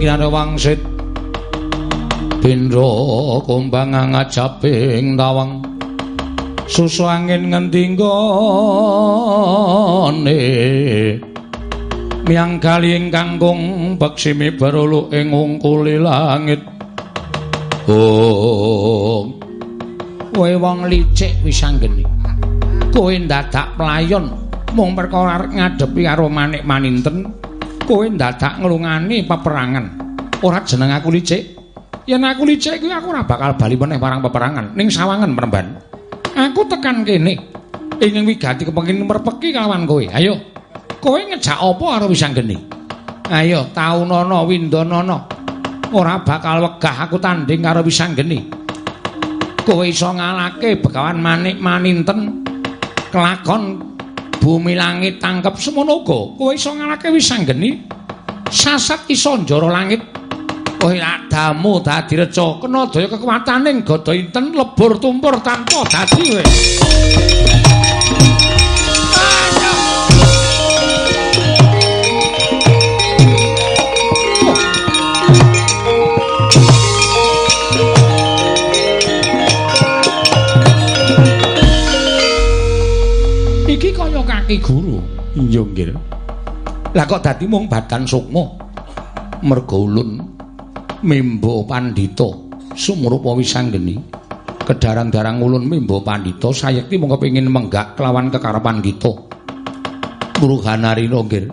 Kinane wangsit. Bindra kumbang ngajaping tawang susu angin ngendi nggone? Miang kali ingkang kung beksimi berulu ing ungkuli langit. Oh kowe wong licik wis anggeni kowe dadak pelayon mung perkara ngadepi karo manik maninten kowe dadak nglungani peperangan ora jeneng aku licik. Yen aku licik kuwi aku ora bakal bali meneh marang peperangan ning sawangan Mremban. Aku tekan kene ingin wigati kepengin merpeki kawan kowe. Ayo. Kowe ngejak apa karo Wisanggeni? Ayo, taunono windonono. Ora bakal wegah aku tanding karo Wisanggeni. Kowe iso ngalake Begawan Manik Maninten kelakon bumi langit tangkep semono uga. Kowe iso ngalake Wisanggeni. Sasat iso njara langit. Kowe adamu dadi reca kena daya kekuwataning gada inten lebur tumpur tanpa dadi we. Kaki guru. Iya nggih. Lah kok dadi mung badan sukma? Mergo ulun Mimbo Pandita sumrupa wisanggeni kedarang-darang ulun Mimbo Pandita sayekti mung kepengin menggak kelawan kekarepan kita Muruhanarina nggih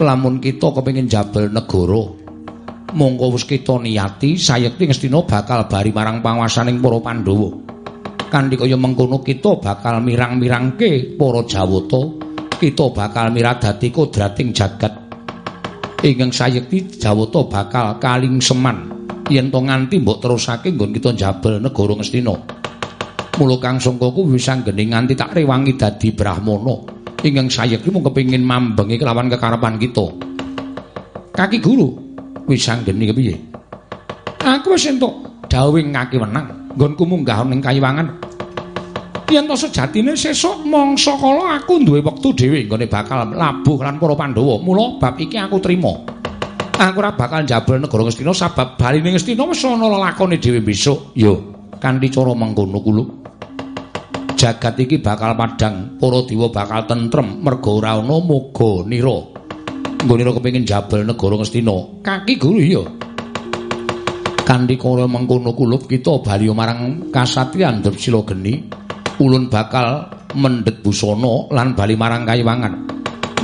lamun kita kepengin jabel negara mongko wis kita niati sayekti ngestina bakal bari marang panguasaning para Pandhawa kanthi kaya mengkono kita bakal mirang-mirangke para Jawata kita bakal miradati kodrating jagat ingkang sayekti Jawata bakal kaling seman yen to nganti mbok terusake nggon kita jabel negara Ngastina. Mula Kang Sangkaku wis anggene nganti tak rewangi dadi Brahmana ingkang sayekti mung kepengin mambengi kelawan kekarepan kita. Kaki guru wis anggene kepiye? Aku wis entuk dawing ngaki wenang nggonku munggah ning kayiwangan. yen to sejatine sesuk mangsa kala aku duwe wektu dhewe nggone bakal labuh lan para Pandhawa. Mula bab iki aku trima. Aku ora bakal njabel negara Ngastina sebab baline Ngastina wis ana lakone dhewe besok. Yo, kanthi cara mengkono kulo. Jagat iki bakal padhang, para dewa bakal tentrem merga ora ana muga nira. Nggone kepengin njabel negara Ngastina. Kaki guru yo. Kanthi cara mengkono kulo kita bali marang kasatriyan Depsila Geni. ulun bakal mendhet busana lan bali marang kayiwangan.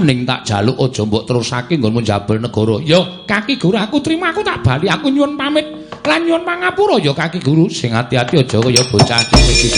Ning tak jaluk aja mbok terusake nggonmu jabel negara. Ya, kaki guru aku trima aku tak bali. Aku nyuwun pamit lan nyuwun pangapura ya kaki guru. Sing ati-ati aja kaya bocah iki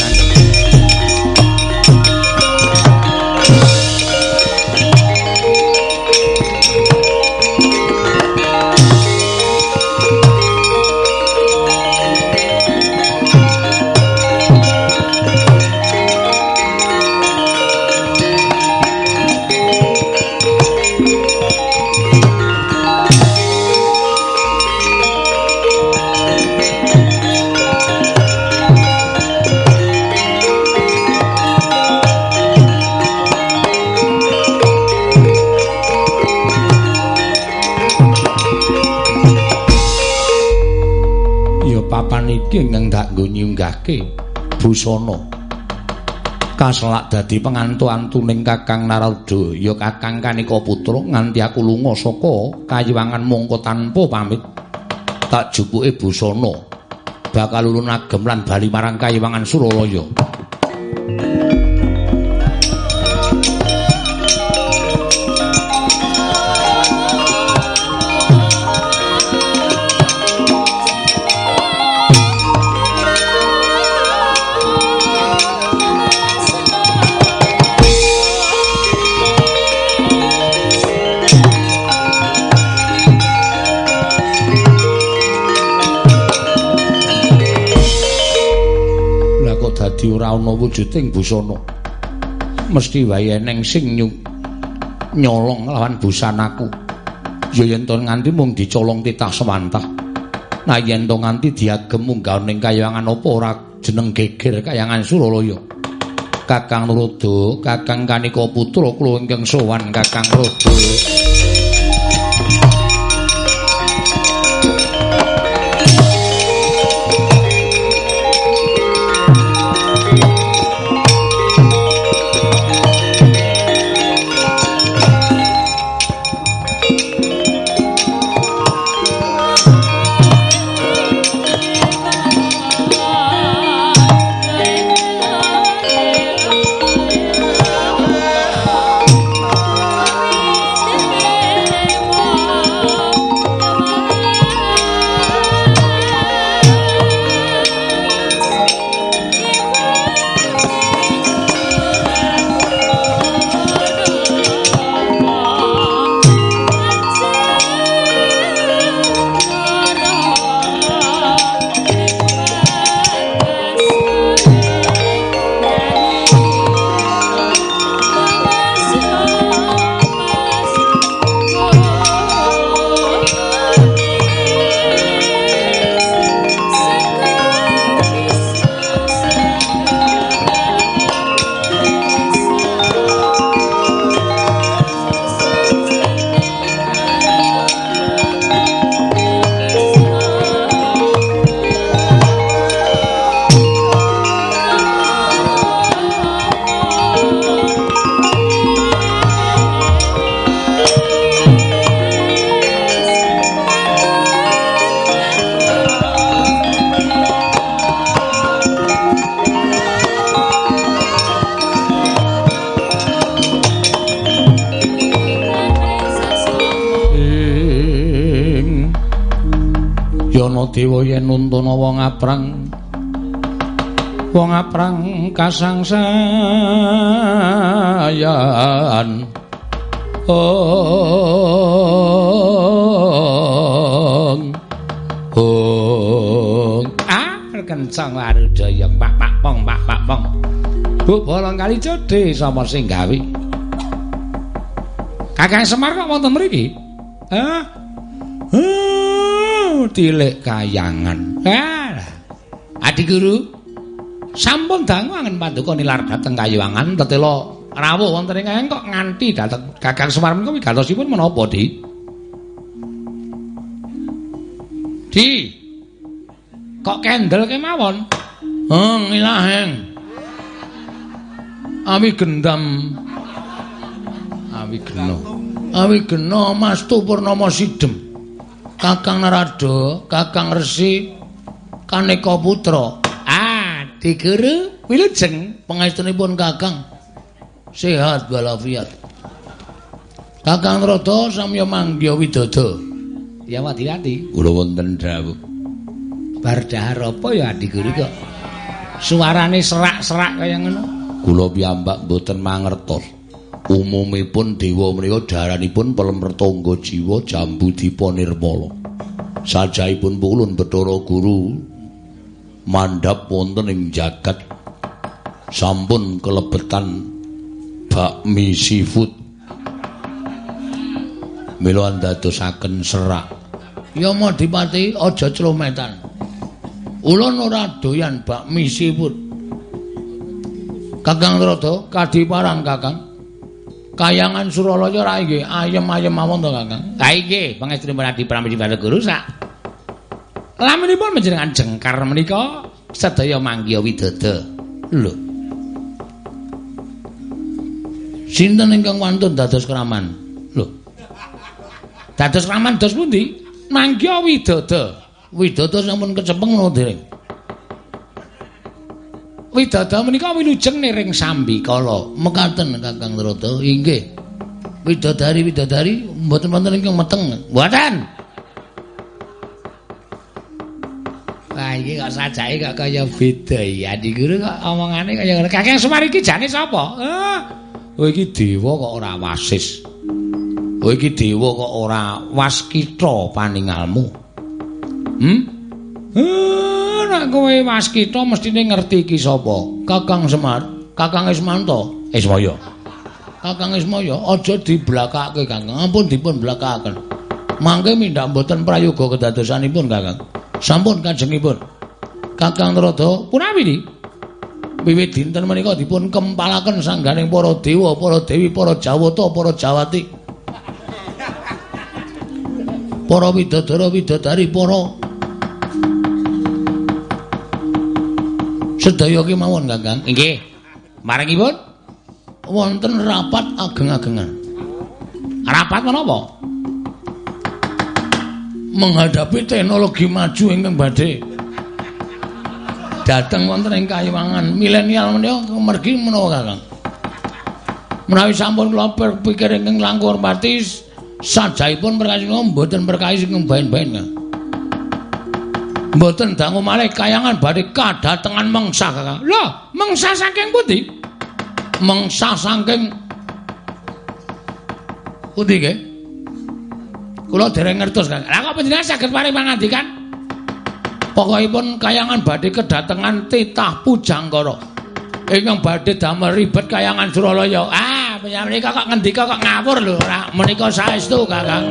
iki ingkang dak nggo nyunggahke busana. Kaselak dadi pengantu-antuning Kakang Narada ya Kakang Kanika Putra nganti aku lunga saka kayiwangan mongko tanpa pamit. Tak jupuke busana bakal ulun agem lan bali marang kayiwangan Suralaya. Wujuding busana. Mesthi wae eneng sing nyolong lawan busanaku. Ya yen to nganti mung dicolong titah semantah. Nah yen to nganti diagem munggah ning kayangan apa ora jeneng geger kayangan Suralaya. Kakang Rodo, Kakang Kanika Putra kula ingkang sowan Kakang Rodo. Wong aprang kasangsayan. Ong ong. Ah kencang warudaya pak pak pong pak pak pong. Bu bolong kali jodhe sapa sing gawe. Kakang semar kok wonten mriki? Hah? Tilik kayangan. Ah. Adi Guru, sampun dangu angen paduka nilar dhateng kayuwangan tetela rawuh wonten ing kayang kok nganti dhateng Kakang Semar menika wigatosipun menapa, Di? Di. Kok kendel kemawon? Heng, ilaheng. Ami gendam. Ami geno. Ami geno Mas Tu Purnama Sidem. Kakang Narada, Kakang Resi, Kaneka Putra. Di Guru wilujeng pangestunipun Kakang. Sehat walafiat. Kakang Narada samya manggya widodha. Ya wati-wati. Kula wonten dawuh. Bar dahar apa ya Adi Guru kok? Suarane serak-serak kaya ngono. Kula piyambak mboten mangertos. umumipun dewa menika daranipun pelemrtangga jiwa jambu dipa nirmala sajaipun pulun Bathara Guru mandhap wonten ing jagat. Sampun kelebetan bakmi seafood. Mila ndadosaken serak. Ya Madipati aja clometan ulun ora doyan bakmi seafood. Kakang Rada kadiparang Kakang. Kayangan Suralaya ra nggih ayem-ayem mawon to, Kakang. Ha nggih, pangestri Maradi Pramesti Guru sak Laminipun panjenengan jengkar menika sedaya manggiya widada. Lho. Sinten ingkang wantun dados kraman? Lho. Dados kraman dos pundi? Manggiya widada. Widada sampun kecepeng no dereng. Widada menika wilujeng niring sambi kala. Mekaten Kakang Trata. Inggih. Widadari widadari mboten wonten ingkang meteng. Mboten. Iki kok sajake kok kaya beda ya. Di guru kok omongane kaya ngono. Kakek Semar iki jane sapa? Eh. Oh iki dewa kok ora wasis. Oh iki dewa kok ora waskita paningalmu. Hm? Eh, nek kowe waskita mestine ngerti iki sapa? Kakang Semar, Kakang Ismanto, Ismaya. Kakang Ismaya, aja diblakake, Kakang. Ampun dipun blakaken. Mangke mindak mboten prayoga kedadosanipun, Kakang. Sampun kajengipun Kakang Rada punawi iki wiwit dinten menika dipun kempalaken sangganing para dewa para dewi para jawata para jawati. Para widodara widodari para sedaya kemawon Kakang. Nggih maringipun wonten rapat ageng-agengan. Rapat menapa menghadapi teknologi maju ingkang badhe. Dateng wonten ing kayiwangan milenial menika mergi menawa Kakang? Menawi sampun kula pikir ingkang langkung hormati sajaipun perkasi mboten perkasi sing baen-baen mboten dangu malih kayangan badhe kadatengan mengsa Kakang. Lho mengsa saking pundi? Mengsa saking pundi nggih Kula dereng ngertos, Kang. Lah kok panjenengan saged paring pangandikan? Pokokipun kayangan badhe kedatengan titah pujangkara. Ingkang badhe damel ribet kayangan Suralaya. Ah, menika kok ngendika kok ngawur lho, ora menika saestu, Kakang.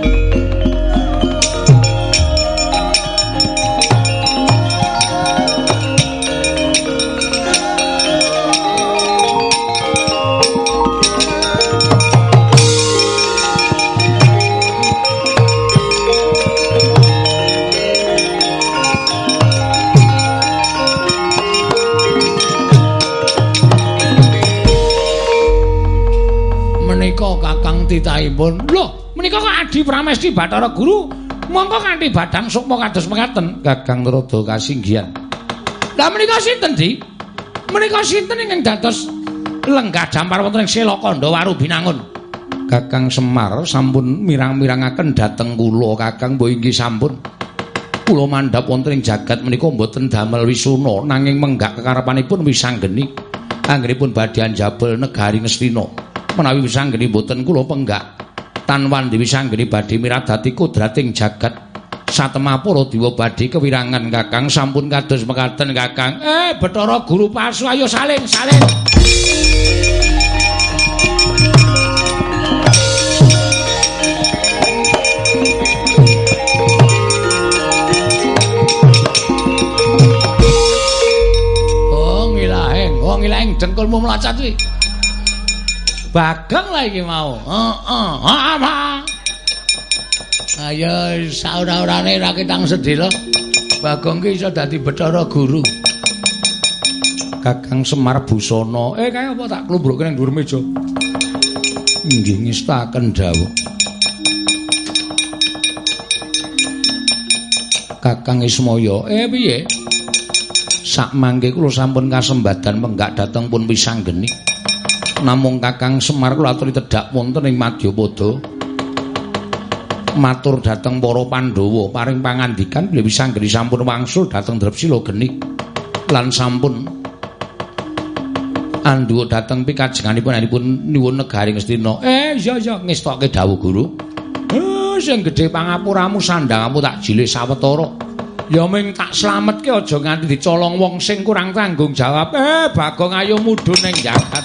Titahipun. Lho, menika kok Adi Pramesti Bathara Guru mongko kanthi badang sukma kados mekaten Gagang Rada kasinggihan. Lah menika sinten, Di? Menika sinten ingkang dados lenggah jampar wonten ing Selakanda Waru Binangun? Gagang Semar sampun mirang-mirangaken dhateng kula, Kakang mbok inggih sampun. Kula mandhap wonten ing jagat menika mboten damel wisuna nanging menggak kekarepanipun wisanggeni. Anggenipun badhe anjabel negari Ngastina. Menawi wisanggeni boten kula penggak tanwan diwisanggeni badhe miradati kudrating jagat. Satemapura diwa badhe kewirangan kakang sampun kados mekaten kakang. Eh Bathara Guru Pasu ayo saling saling. Oh ngilaheng, oh ngilaheng dengkulmu melacat kuwi. Bagong lah iki mau. Heeh. Apa? Ayo saura-urane ra kitang sedhela. Bagong ki iso dadi Bathara Guru. Kakang Semar Busana. Eh kaya apa tak klumbrukke nang dhuwur meja. Inggih ngestaken dawuh. Kakang Ismaya, eh piye? Sak mangke kula sampun kasembadan menggak dateng pun wisanggeni. Namung Kakang Semar kula aturi tedhak wonten ing Madyapada. Matur dhateng para Pandhawa paring pangandikan bilih bisa nggeni sampun wangsul dhateng Drepsila geni lan sampun andhuwa dhateng pikajenganipun anipun nyuwun negari Ngastina. Eh iya iya ngestokke dawuh Guru. Eh sing gedhe pangapuramu sandangmu tak jilih sawetara. Ya ming tak slametke aja nganti dicolong wong sing kurang tanggung jawab. Eh Bagong ayo mudhun ning jagat.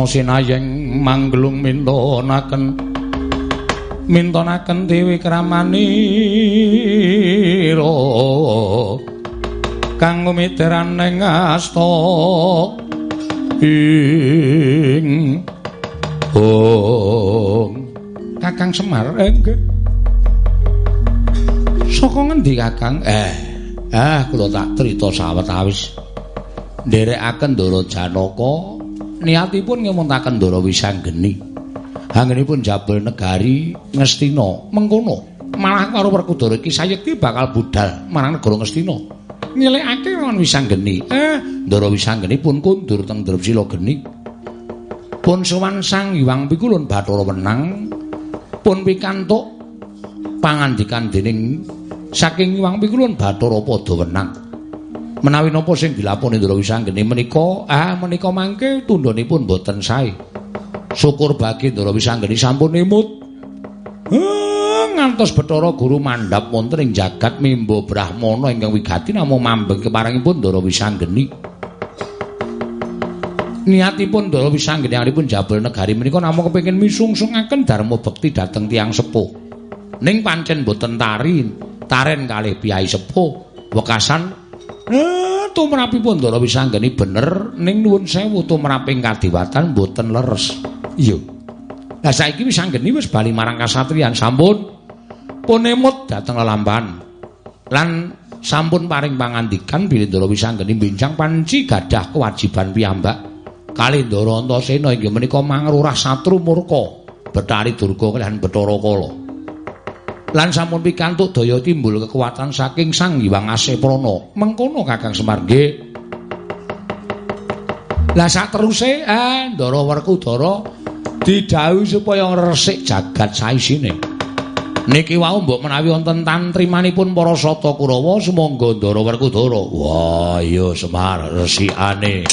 Tresna sinayeng manglung mintonaken mintonaken dewi kramanira kang umiteran ing asta ing oh kakang semar. Eh, saka ngendi kakang? Eh ah kula tak crita sawetawis. Nderekaken Ndara Janaka niatipun ngemuntaken Ndara Wisanggeni. Anggenipun jabal negari Ngastina mengkono. Malah karo Werkudara iki sayekti bakal budal marang negara Ngastina. Nyelekake lawan Wisanggeni. Eh, Ndara Wisanggeni pun kundur teng Drepsila Geni. Pun sowan Sang Hyang Pikulun Bathara Wenang pun pikantuk pangandikan dening saking Hyang Pikulun Bathara Pada Wenang. Menawi napa sing dilaponi Ndara Wisanggeni menika ah menika mangke tundhonipun boten sae. Syukur bagi Ndara Wisanggeni sampun emut ah, ngantos Bathara Guru mandhap wonten ing jagat Mimba Brahmana ingkang wigati namung mambeng keparengipun Ndara Wisanggeni niatipun Ndara Wisanggeni aripun jabal negari. Menika namung kepengin misungsungaken dharma bekti dhateng tiyang sepuh. Ning pancen boten tari taren kalih piyai sepuh wekasan Eh, tumrapipun Ndara Wisanggeni bener ning nuwun sewu tumraping kadiwatan mboten leres. Iya. Lah saiki Wisanggeni wis bali marang kasatriyan sampun punemut dhateng lelamban. Lan sampun paring pangandikan bilih Ndara Wisanggeni bincang panci gadah kewajiban piyambak kali Ndara Antasena inggih menika mangrurah satru murka Betari Durga kaliyan Bathara Kala. Lan sampun pikantuk daya timbul kekuatan saking Sang Hyang Aseprana. Mengkono Kakang Semar nggih. Lah sak teruse eh Ndara Werkudara didhawuhi supaya resik jagat saisine. Niki wau mbok menawi wonten tantrimanipun para Sata Kurawa sumangga Ndara Werkudara. Wah, iya Semar resikane.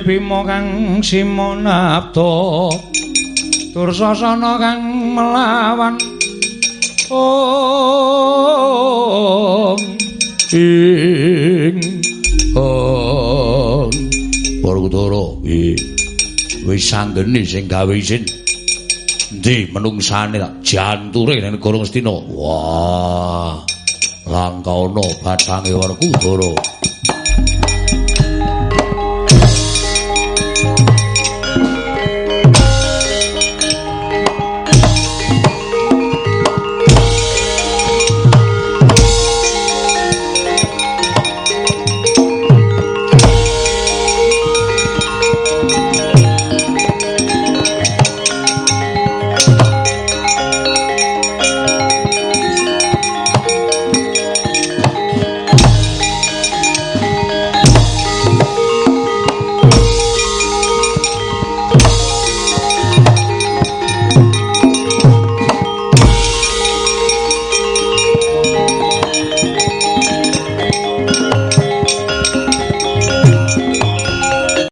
Bima kang simonapta Dursasana kang melawan Om ing Om Warudara wis sanggeni sing gawe isin. Ndi menungsane tak janture ning negara Ngastina wah langka ana bathange Warudara